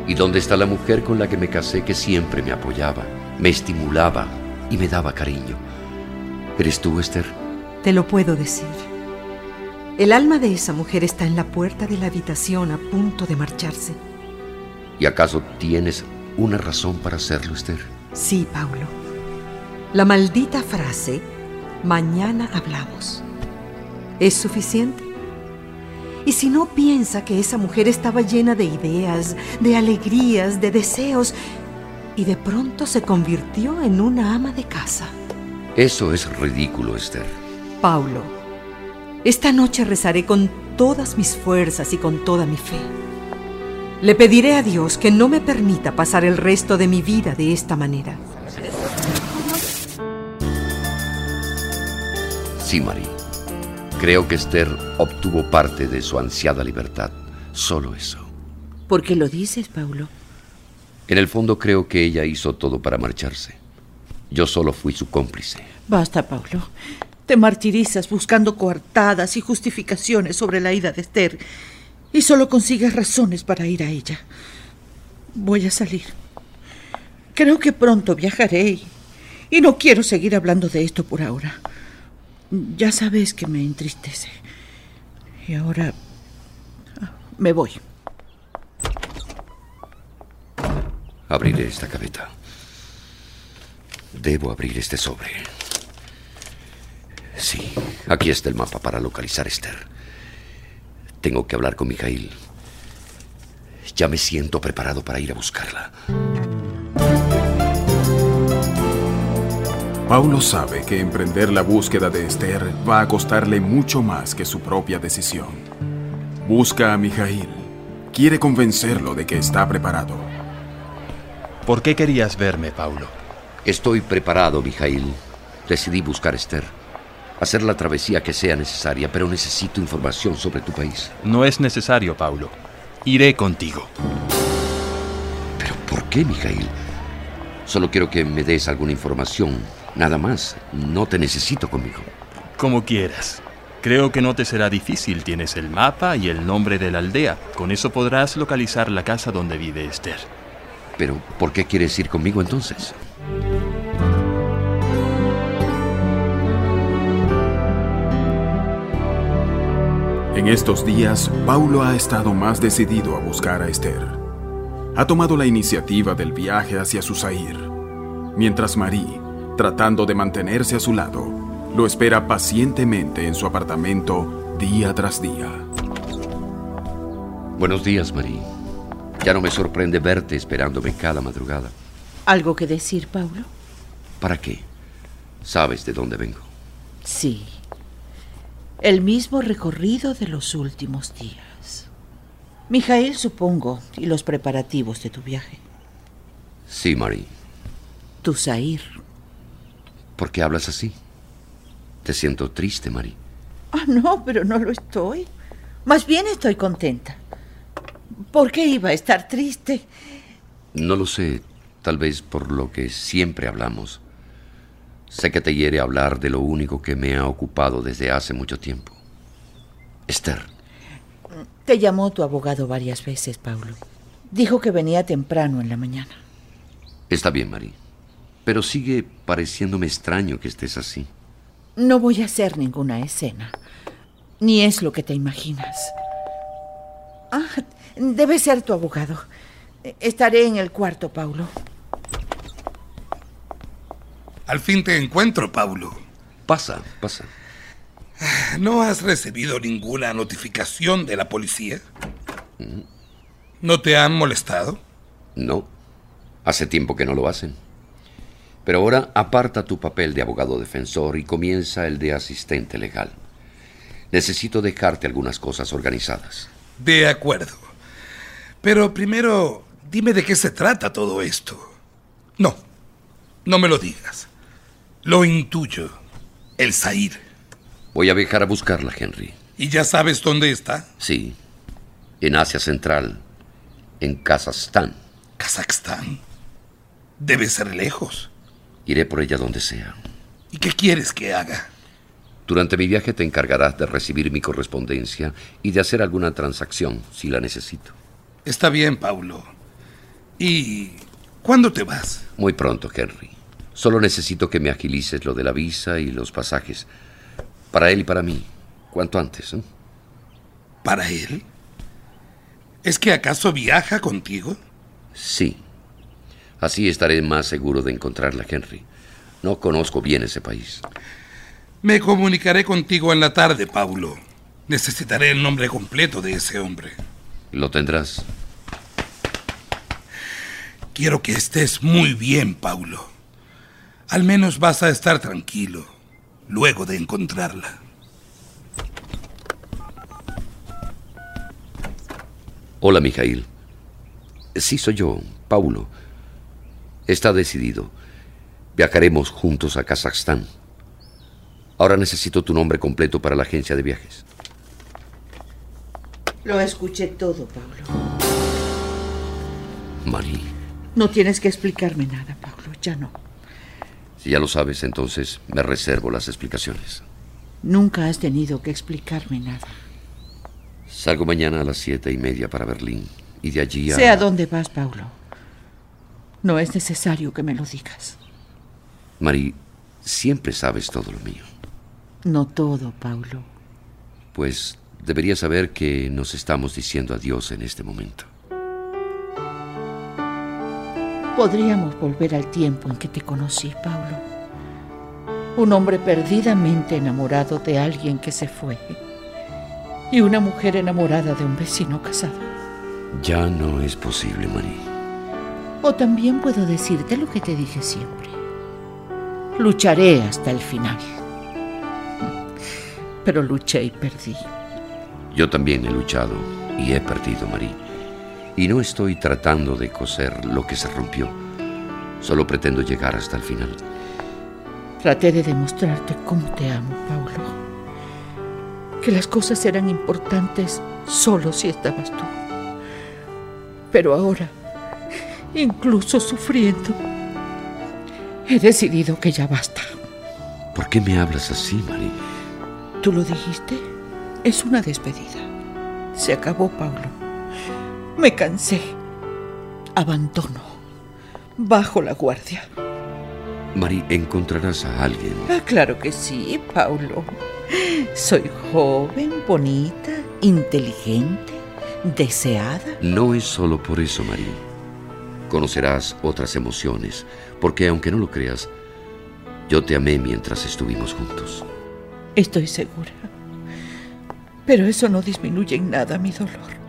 ¿Y dónde está la mujer con la que me casé que siempre me apoyaba, me estimulaba, y me daba cariño. ¿Eres tú, Esther? Te lo puedo decir. El alma de esa mujer está en la puerta de la habitación a punto de marcharse. ¿Y acaso tienes una razón para hacerlo, Esther? Sí, Paulo. La maldita frase, mañana hablamos, ¿es suficiente? Y si no piensa que esa mujer estaba llena de ideas, de alegrías, de deseos, y de pronto se convirtió en una ama de casa. Eso es ridículo, Esther. Paulo, esta noche rezaré con todas mis fuerzas y con toda mi fe. Le pediré a Dios que no me permita pasar el resto de mi vida de esta manera. Sí, María. Creo que Esther obtuvo parte de su ansiada libertad. Solo eso. ¿Por qué lo dices, Paulo? En el fondo creo que ella hizo todo para marcharse. Yo solo fui su cómplice. Basta, Paulo. Te martirizas buscando coartadas y justificaciones sobre la ida de Esther y solo consigues razones para ir a ella. Voy a salir. Creo que pronto viajaré y, no quiero seguir hablando de esto por ahora. Ya sabes que me entristece. Y ahora ah, me voy. Abriré esta gaveta. Debo abrir este sobre. Sí, aquí está el mapa para localizar a Esther. Tengo que hablar con Mijail. Ya me siento preparado para ir a buscarla. Paulo sabe que emprender la búsqueda de Esther va a costarle mucho más que su propia decisión. Busca a Mijail. Quiere convencerlo de que está preparado. ¿Por qué querías verme, Paulo? Estoy preparado, Mijail. Decidí buscar a Esther. Hacer la travesía que sea necesaria, pero necesito información sobre tu país. No es necesario, Paulo. Iré contigo. ¿Pero por qué, Mijail? Solo quiero que me des alguna información. Nada más. No te necesito conmigo. Como quieras. Creo que no te será difícil. Tienes el mapa y el nombre de la aldea. Con eso podrás localizar la casa donde vive Esther. Pero, ¿por qué quieres ir conmigo entonces? En estos días, Paulo ha estado más decidido a buscar a Esther. Ha tomado la iniciativa del viaje hacia Susair, mientras Marie, tratando de mantenerse a su lado, lo espera pacientemente en su apartamento día tras día. Buenos días, Marie. Ya no me sorprende verte esperándome cada madrugada. ¿Algo que decir, Paulo? ¿Para qué? ¿Sabes de dónde vengo? Sí. El mismo recorrido de los últimos días. Mijael, supongo, y los preparativos de tu viaje. Sí, Marie. Tu Zair. ¿Por qué hablas así? Te siento triste, Marie. Ah, no, pero no lo estoy. Más bien estoy contenta. ¿Por qué iba a estar triste? No lo sé, tal vez por lo que siempre hablamos. Sé que te hiere hablar de lo único que me ha ocupado desde hace mucho tiempo. Esther. Te llamó tu abogado varias veces, Paulo. Dijo que venía temprano en la mañana. Está bien, Marie. Pero sigue pareciéndome extraño que estés así. No voy a hacer ninguna escena. Ni es lo que te imaginas. Ah, debe ser tu abogado. Estaré en el cuarto, Paulo. Al fin te encuentro, Paulo. Pasa, pasa. ¿No has recibido ninguna notificación de la policía? ¿No te han molestado? No. Hace tiempo que no lo hacen. Pero ahora aparta tu papel de abogado defensor y comienza el de asistente legal. Necesito dejarte algunas cosas organizadas. De acuerdo. Pero primero, dime de qué se trata todo esto. No, no me lo digas. Lo intuyo. El Zair. Voy a viajar a buscarla, Henry. ¿Y ya sabes dónde está? Sí. En Asia Central. En Kazajstán. ¿Kazajstán? Debe ser lejos. Iré por ella donde sea. ¿Y qué quieres que haga? Durante mi viaje te encargarás de recibir mi correspondencia y de hacer alguna transacción si la necesito. Está bien, Paulo. ¿Y cuándo te vas? Muy pronto, Henry. Solo necesito que me agilices lo de la visa y los pasajes. Para él y para mí. Cuanto antes. ¿eh? ¿Para él? ¿Es que acaso viaja contigo? Sí. Así estaré más seguro de encontrarla, Henry. No conozco bien ese país. Me comunicaré contigo en la tarde, Paulo. Necesitaré el nombre completo de ese hombre. Lo tendrás. Quiero que estés muy bien, Paulo. Al menos vas a estar tranquilo luego de encontrarla. Hola, Mijail. Sí, soy yo, Paulo. Está decidido. Viajaremos juntos a Kazajstán. Ahora necesito tu nombre completo para la agencia de viajes. Lo escuché todo, Pablo. Marí, No tienes que explicarme nada, Pablo. Ya no. Si ya lo sabes, entonces me reservo las explicaciones. Nunca has tenido que explicarme nada. Salgo mañana a las siete y media para Berlín y de allí a... Sé a dónde vas, Pablo. No es necesario que me lo digas. Marí, siempre sabes todo lo mío. No todo, Pablo. Pues deberías saber que nos estamos diciendo adiós en este momento. Podríamos volver al tiempo en que te conocí, Pablo. Un hombre perdidamente enamorado de alguien que se fue. Y una mujer enamorada de un vecino casado. Ya no es posible, Marí. O también puedo decirte lo que te dije siempre. Lucharé hasta el final. Pero luché y perdí. Yo también he luchado y he perdido, Marí. Y no estoy tratando de coser lo que se rompió. Solo pretendo llegar hasta el final. Traté de demostrarte cómo te amo, Paulo. Que las cosas eran importantes solo si estabas tú. Pero ahora, incluso sufriendo, he decidido que ya basta. ¿Por qué me hablas así, Marí? ¿Tú lo dijiste? Es una despedida. Se acabó, Paulo. Me cansé. Abandono. Bajo la guardia. Marí, encontrarás a alguien. Ah, claro que sí, Paulo. Soy joven, bonita, inteligente, deseada. No es solo por eso, Marí. Conocerás otras emociones, porque aunque no lo creas, yo te amé mientras estuvimos juntos. Estoy segura. Pero eso no disminuye en nada mi dolor.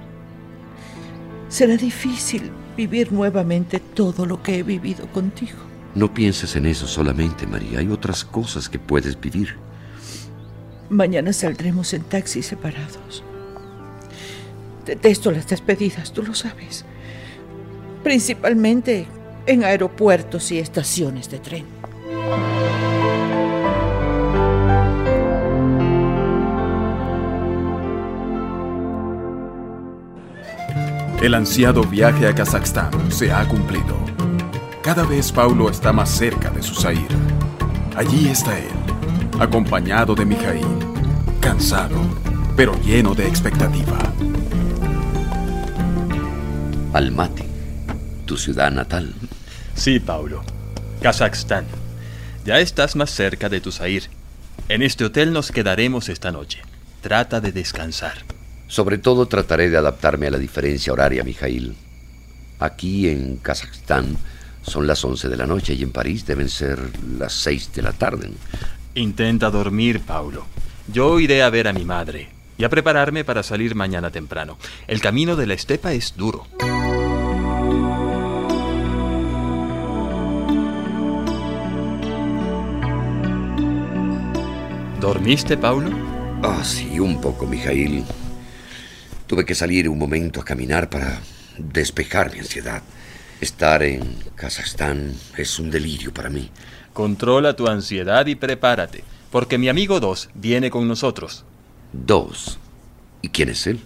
Será difícil vivir nuevamente todo lo que he vivido contigo. No pienses en eso solamente, María. Hay otras cosas que puedes vivir. Mañana saldremos en taxis separados. Detesto las despedidas, tú lo sabes. Principalmente en aeropuertos y estaciones de tren. El ansiado viaje a Kazajstán se ha cumplido. Cada vez Paulo está más cerca de su Zair. Allí está él, acompañado de Mijail, cansado, pero lleno de expectativa. Almaty, tu ciudad natal. Sí, Paulo. Kazajstán. Ya estás más cerca de tu Zair. En este hotel nos quedaremos esta noche. Trata de descansar. Sobre todo trataré de adaptarme a la diferencia horaria, Mijail. Aquí en Kazajstán son las 11 de la noche y en París deben ser las 6 de la tarde. Intenta dormir, Paulo. Yo iré a ver a mi madre y a prepararme para salir mañana temprano. El camino de la estepa es duro. ¿Dormiste, Paulo? Ah, sí, un poco, Mijail. Tuve que salir un momento a caminar para despejar mi ansiedad. Estar en Kazajstán es un delirio para mí. Controla tu ansiedad y prepárate, porque mi amigo Dos viene con nosotros. Dos. ¿Y quién es él?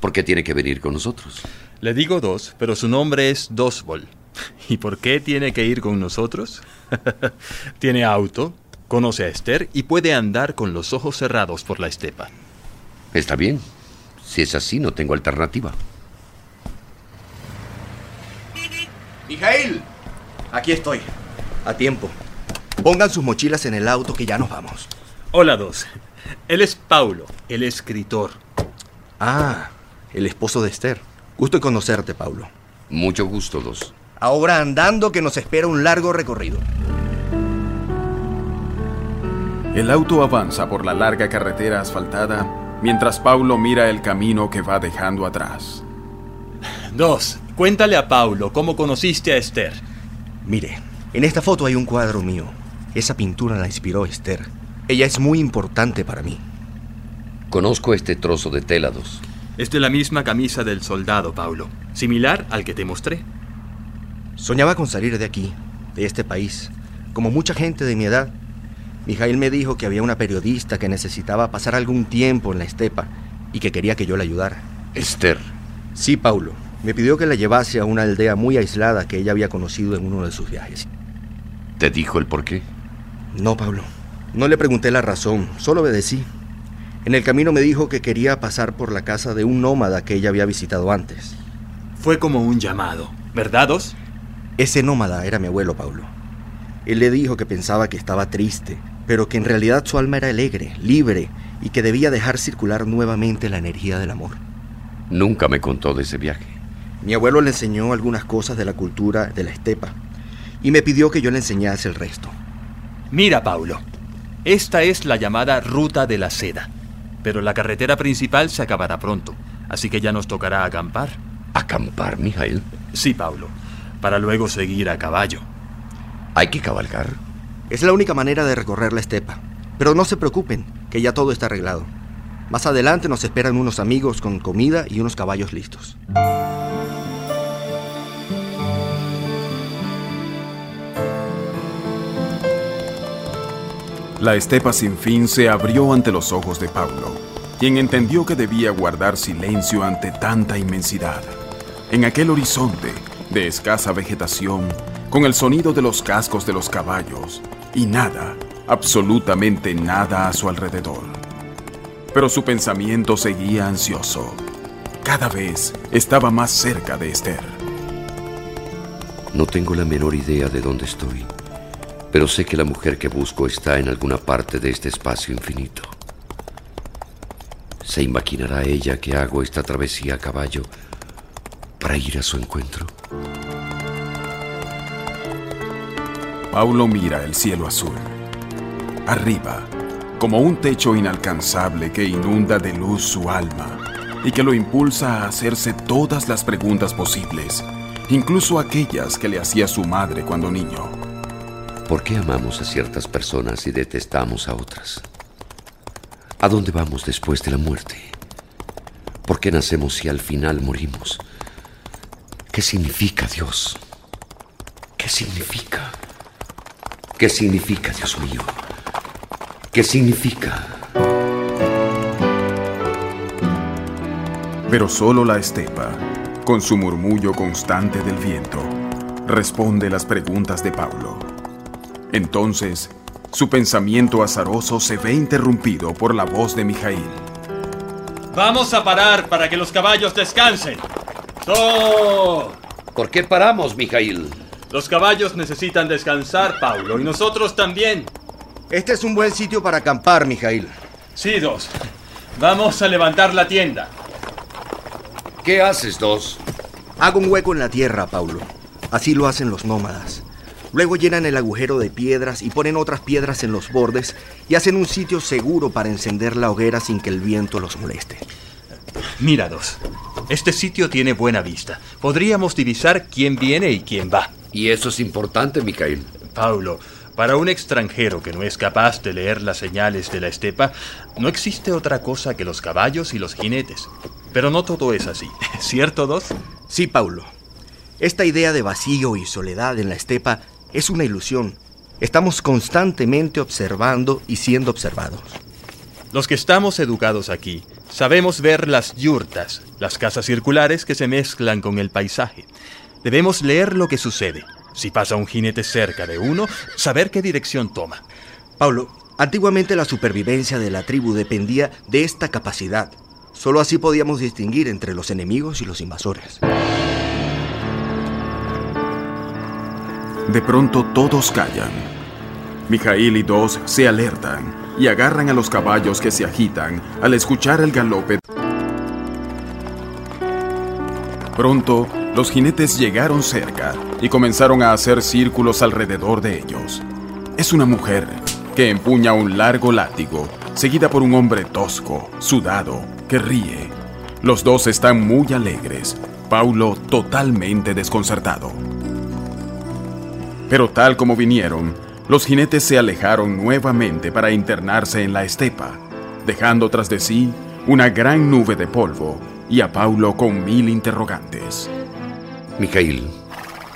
¿Por qué tiene que venir con nosotros? Le digo Dos, pero su nombre es Dosbol. ¿Y por qué tiene que ir con nosotros? (laughs) tiene auto, conoce a Esther y puede andar con los ojos cerrados por la estepa. Está bien. Si es así, no tengo alternativa. Mijail, aquí estoy. A tiempo. Pongan sus mochilas en el auto que ya nos vamos. Hola, dos. Él es Paulo, el escritor. Ah, el esposo de Esther. Gusto en conocerte, Paulo. Mucho gusto, dos. Ahora andando que nos espera un largo recorrido. El auto avanza por la larga carretera asfaltada mientras Paulo mira el camino que va dejando atrás. Dos, cuéntale a Paulo cómo conociste a Esther. Mire, en esta foto hay un cuadro mío. Esa pintura la inspiró Esther. Ella es muy importante para mí. Conozco este trozo de tela, dos. Es de la misma camisa del soldado, Paulo, similar al que te mostré. Soñaba con salir de aquí, de este país, como mucha gente de mi edad. Mijail me dijo que había una periodista que necesitaba pasar algún tiempo en la estepa y que quería que yo la ayudara. Esther. Sí, Paulo. Me pidió que la llevase a una aldea muy aislada que ella había conocido en uno de sus viajes. ¿Te dijo el por qué? No, Pablo. No le pregunté la razón, solo obedecí. En el camino me dijo que quería pasar por la casa de un nómada que ella había visitado antes. Fue como un llamado, ¿verdad, Dos? Ese nómada era mi abuelo, Pablo. Él le dijo que pensaba que estaba triste, pero que en realidad su alma era alegre, libre, y que debía dejar circular nuevamente la energía del amor. Nunca me contó de ese viaje. Mi abuelo le enseñó algunas cosas de la cultura de la estepa y me pidió que yo le enseñase el resto. Mira, Paulo, esta es la llamada Ruta de la Seda, pero la carretera principal se acabará pronto, así que ya nos tocará acampar. ¿Acampar, Mijael? Sí, Paulo, para luego seguir a caballo. ¿Hay que cabalgar? Es la única manera de recorrer la estepa, pero no se preocupen, que ya todo está arreglado. Más adelante nos esperan unos amigos con comida y unos caballos listos. La estepa sin fin se abrió ante los ojos de Pablo, quien entendió que debía guardar silencio ante tanta inmensidad. En aquel horizonte de escasa vegetación, con el sonido de los cascos de los caballos, y nada, absolutamente nada a su alrededor. Pero su pensamiento seguía ansioso. Cada vez estaba más cerca de Esther. No tengo la menor idea de dónde estoy pero sé que la mujer que busco está en alguna parte de este espacio infinito. ¿Se imaginará ella que hago esta travesía a caballo para ir a su encuentro? Paulo mira el cielo azul. Arriba, como un techo inalcanzable que inunda de luz su alma y que lo impulsa a hacerse todas las preguntas posibles, incluso aquellas que le hacía su madre cuando niño. ¿Por qué amamos a ciertas personas y detestamos a otras? ¿A dónde vamos después de la muerte? ¿Por qué nacemos si al final morimos? ¿Qué significa Dios? ¿Qué significa? ¿Qué significa, Dios mío? ¿Qué significa? Pero solo la estepa, con su murmullo constante del viento, responde las preguntas de Pablo. Entonces, su pensamiento azaroso se ve interrumpido por la voz de Mijail. Vamos a parar para que los caballos descansen. ¡Todo! ¿Por qué paramos, Mijail? Los caballos necesitan descansar, Paulo, y nosotros también. Este es un buen sitio para acampar, Mijail. Sí, Dos. Vamos a levantar la tienda. ¿Qué haces, Dos? Hago un hueco en la tierra, Paulo. Así lo hacen los nómadas. Luego llenan el agujero de piedras y ponen otras piedras en los bordes y hacen un sitio seguro para encender la hoguera sin que el viento los moleste. Mírados. Este sitio tiene buena vista. Podríamos divisar quién viene y quién va. Y eso es importante, Micael. Paulo, para un extranjero que no es capaz de leer las señales de la estepa, no existe otra cosa que los caballos y los jinetes. Pero no todo es así, (laughs) ¿cierto, Dos? Sí, Paulo. Esta idea de vacío y soledad en la estepa es una ilusión. Estamos constantemente observando y siendo observados. Los que estamos educados aquí sabemos ver las yurtas, las casas circulares que se mezclan con el paisaje. Debemos leer lo que sucede. Si pasa un jinete cerca de uno, saber qué dirección toma. Pablo, antiguamente la supervivencia de la tribu dependía de esta capacidad. Solo así podíamos distinguir entre los enemigos y los invasores. De pronto todos callan. Mijail y Dos se alertan y agarran a los caballos que se agitan al escuchar el galope. Pronto, los jinetes llegaron cerca y comenzaron a hacer círculos alrededor de ellos. Es una mujer que empuña un largo látigo, seguida por un hombre tosco, sudado, que ríe. Los dos están muy alegres, Paulo totalmente desconcertado. Pero tal como vinieron, los jinetes se alejaron nuevamente para internarse en la estepa, dejando tras de sí una gran nube de polvo y a Paulo con mil interrogantes. Mijail,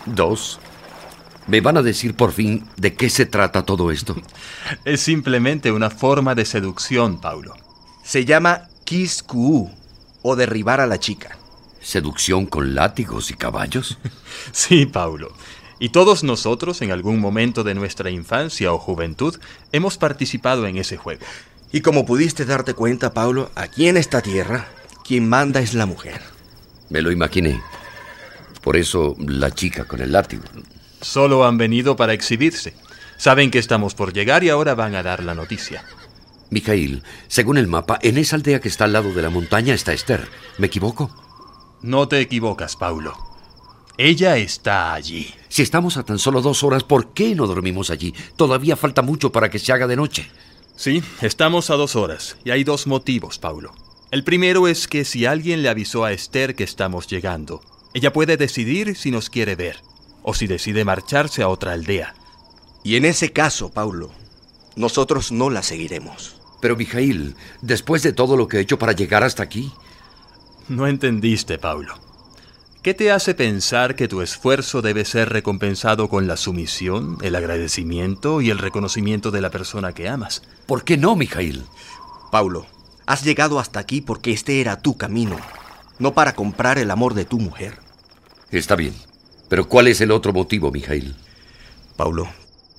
dos. ¿Me van a decir por fin de qué se trata todo esto? (laughs) Es simplemente una forma de seducción, Paulo. Se llama Kisku o derribar a la chica. ¿Seducción con látigos y caballos? (laughs) sí, Paulo. Y todos nosotros, en algún momento de nuestra infancia o juventud, hemos participado en ese juego. Y como pudiste darte cuenta, Paulo, aquí en esta tierra, quien manda es la mujer. Me lo imaginé. Por eso la chica con el látigo. Solo han venido para exhibirse. Saben que estamos por llegar y ahora van a dar la noticia. Mijail, según el mapa, en esa aldea que está al lado de la montaña está Esther. ¿Me equivoco? No te equivocas, Paulo. Ella está allí. Si estamos a tan solo dos horas, ¿por qué no dormimos allí? Todavía falta mucho para que se haga de noche. Sí, estamos a dos horas, y hay dos motivos, Paulo. El primero es que si alguien le avisó a Esther que estamos llegando, ella puede decidir si nos quiere ver, o si decide marcharse a otra aldea. Y en ese caso, Paulo, nosotros no la seguiremos. Pero, Mijail, después de todo lo que he hecho para llegar hasta aquí... No entendiste, Paulo. ¿Qué te hace pensar que tu esfuerzo debe ser recompensado con la sumisión, el agradecimiento y el reconocimiento de la persona que amas? ¿Por qué no, Mijail? Paulo, has llegado hasta aquí porque este era tu camino, no para comprar el amor de tu mujer. Está bien, pero ¿cuál es el otro motivo, Mijail? Paulo,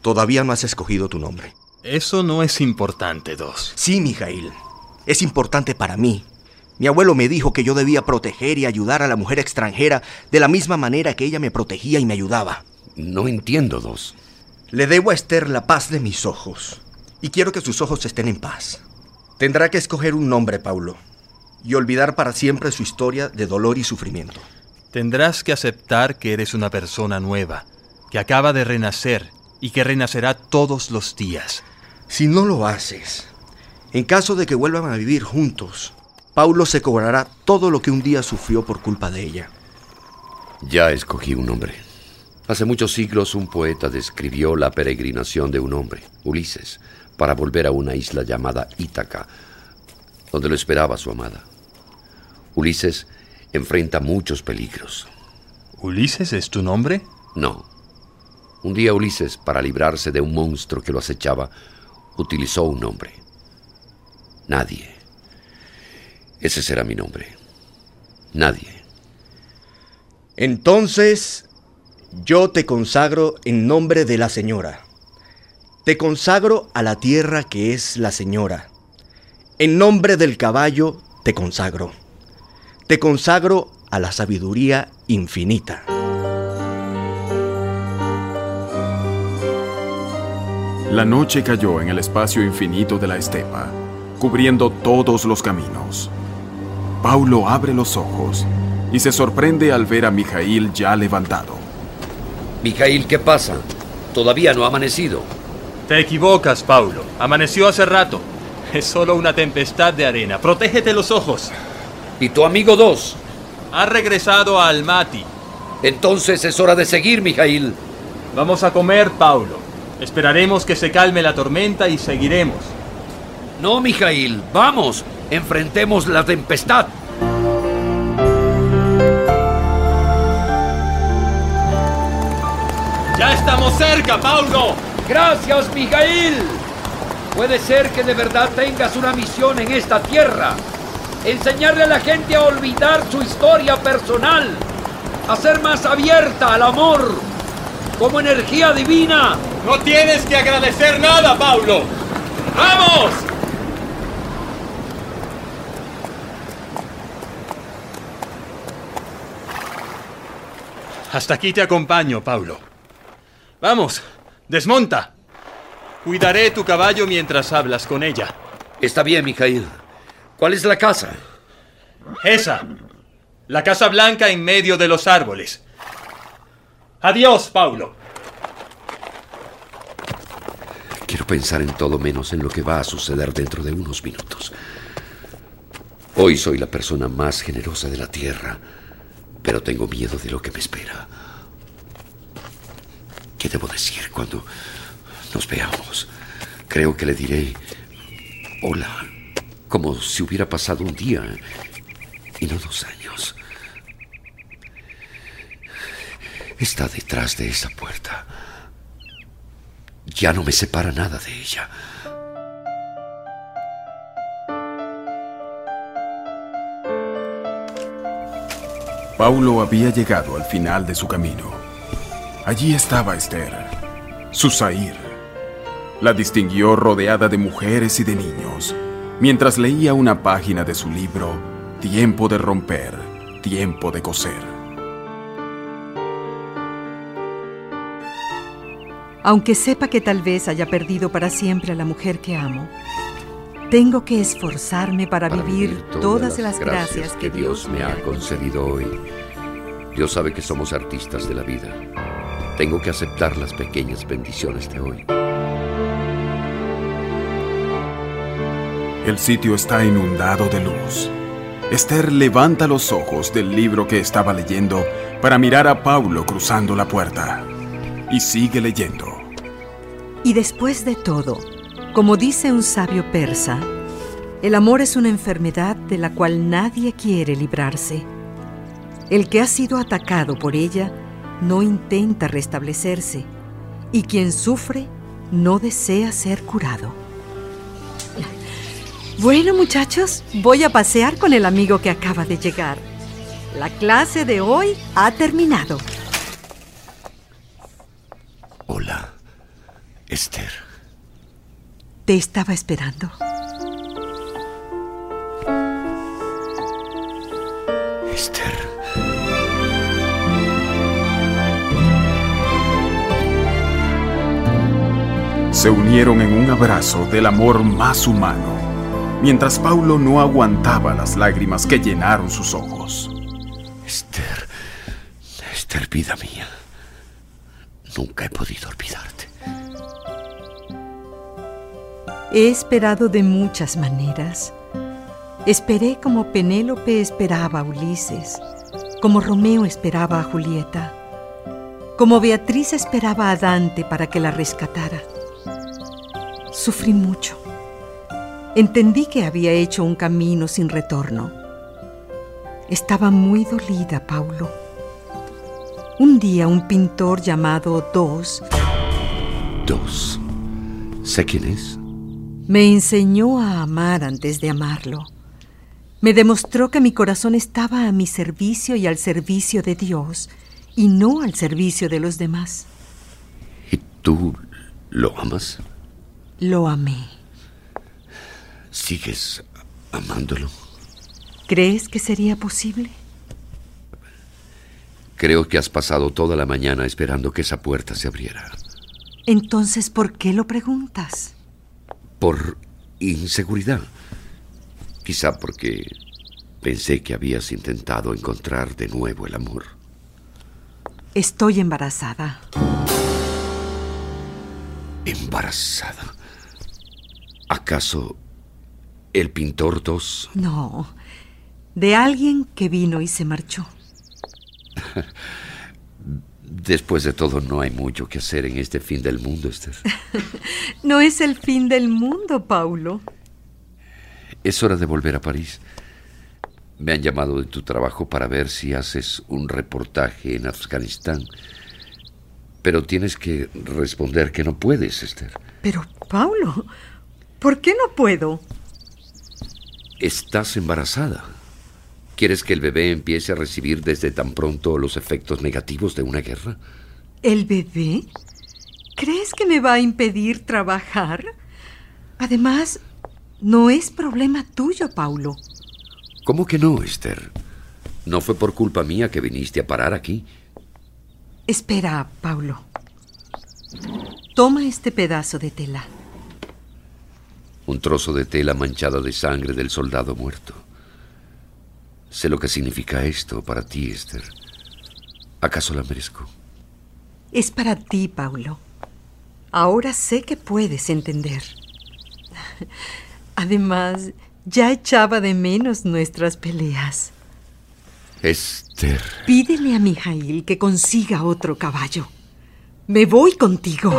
todavía no has escogido tu nombre. Eso no es importante, Dos. Sí, Mijail. Es importante para mí, mi abuelo me dijo que yo debía proteger y ayudar a la mujer extranjera de la misma manera que ella me protegía y me ayudaba. No entiendo, Dos. Le debo a Esther la paz de mis ojos. Y quiero que sus ojos estén en paz. Tendrá que escoger un nombre, Paulo, y olvidar para siempre su historia de dolor y sufrimiento. Tendrás que aceptar que eres una persona nueva, que acaba de renacer y que renacerá todos los días. Si no lo haces, en caso de que vuelvan a vivir juntos, Paulo se cobrará todo lo que un día sufrió por culpa de ella. Ya escogí un nombre. Hace muchos siglos un poeta describió la peregrinación de un hombre, Ulises, para volver a una isla llamada Ítaca, donde lo esperaba su amada. Ulises enfrenta muchos peligros. ¿Ulises es tu nombre? No. Un día Ulises, para librarse de un monstruo que lo acechaba, utilizó un nombre. Nadie. Ese será mi nombre. Nadie. Entonces, yo te consagro en nombre de la Señora. Te consagro a la tierra que es la Señora. En nombre del caballo te consagro. Te consagro a la sabiduría infinita. La noche cayó en el espacio infinito de la estepa, cubriendo todos los caminos. Paulo abre los ojos y se sorprende al ver a Mijail ya levantado. Mijail, ¿qué pasa? Todavía no ha amanecido. Te equivocas, Paulo. Amaneció hace rato. Es solo una tempestad de arena. Protégete los ojos. ¿Y tu amigo Dos? Ha regresado a Almaty. Entonces es hora de seguir, Mijail. Vamos a comer, Paulo. Esperaremos que se calme la tormenta y seguiremos. No, Mijail, vamos. Enfrentemos la tempestad. ¡Ya estamos cerca, Paulo! Gracias, Mijail. Puede ser que de verdad tengas una misión en esta tierra. Enseñarle a la gente a olvidar su historia personal. A ser más abierta al amor. Como energía divina. No tienes que agradecer nada, Paulo. ¡Vamos! Hasta aquí te acompaño, Paulo. Vamos, desmonta. Cuidaré tu caballo mientras hablas con ella. Está bien, Mijail. ¿Cuál es la casa? Esa. La Casa Blanca en medio de los árboles. Adiós, Paulo. Quiero pensar en todo menos en lo que va a suceder dentro de unos minutos. Hoy soy la persona más generosa de la Tierra, pero tengo miedo de lo que me espera. ¿Qué debo decir cuando nos veamos? Creo que le diré hola, como si hubiera pasado un día y no dos años. Está detrás de esa puerta. Ya no me separa nada de ella. Paulo había llegado al final de su camino. Allí estaba Esther, su Zair. La distinguió rodeada de mujeres y de niños, mientras leía una página de su libro Tiempo de romper, tiempo de coser. Aunque sepa que tal vez haya perdido para siempre a la mujer que amo, tengo que esforzarme para, vivir todas, las gracias, que Dios me ha concedido hoy. Dios sabe que somos artistas de la vida. Tengo que aceptar las pequeñas bendiciones de hoy. El sitio está inundado de luz. Esther levanta los ojos del libro que estaba leyendo para mirar a Paulo cruzando la puerta. Y sigue leyendo. Y después de todo, como dice un sabio persa, el amor es una enfermedad de la cual nadie quiere librarse. El que ha sido atacado por ella no intenta restablecerse y quien sufre no desea ser curado. Bueno muchachos, voy a pasear con el amigo que acaba de llegar. La clase de hoy ha terminado. Hola, Esther. Te estaba esperando. Esther. Se unieron en un abrazo del amor más humano, mientras Paulo no aguantaba las lágrimas que llenaron sus ojos. Esther, Esther, vida mía. Nunca he podido olvidarte. He esperado de muchas maneras. Esperé como Penélope esperaba a Ulises, como Romeo esperaba a Julieta, como Beatriz esperaba a Dante para que la rescatara. Sufrí mucho. Entendí que había hecho un camino sin retorno. Estaba muy dolida, Paulo. Un día un pintor llamado Dos... Dos. ¿Sé quién es? Me enseñó a amar antes de amarlo. Me demostró que mi corazón estaba a mi servicio y al servicio de Dios, y no al servicio de los demás. ¿Y tú lo amas? Lo amé. ¿Sigues amándolo? ¿Crees que sería posible? Creo que has pasado toda la mañana esperando que esa puerta se abriera. Entonces, ¿por qué lo preguntas? Por inseguridad. Quizá porque pensé que habías intentado encontrar de nuevo el amor. Estoy embarazada. ¿Embarazada? ¿Acaso el pintor dos? No, de alguien que vino y se marchó. (laughs) Después de todo, no hay mucho que hacer en este fin del mundo, Esther. (laughs) no es el fin del mundo, Paulo. Es hora de volver a París. Me han llamado de tu trabajo para ver si haces un reportaje en Afganistán. Pero tienes que responder que no puedes, Esther. Pero, Paulo, ¿por qué no puedo? Estás embarazada. ¿Quieres que el bebé empiece a recibir desde tan pronto los efectos negativos de una guerra? ¿El bebé? ¿Crees que me va a impedir trabajar? Además, no es problema tuyo, Paulo. ¿Cómo que no, Esther? No fue por culpa mía que viniste a parar aquí. Espera, Paulo. Toma este pedazo de tela. Un trozo de tela manchada de sangre del soldado muerto. Sé lo que significa esto para ti, Esther. ¿Acaso la merezco? Es para ti, Paulo. Ahora sé que puedes entender. Además, ya echaba de menos nuestras peleas. Esther. Pídele a Mijail que consiga otro caballo. Me voy contigo.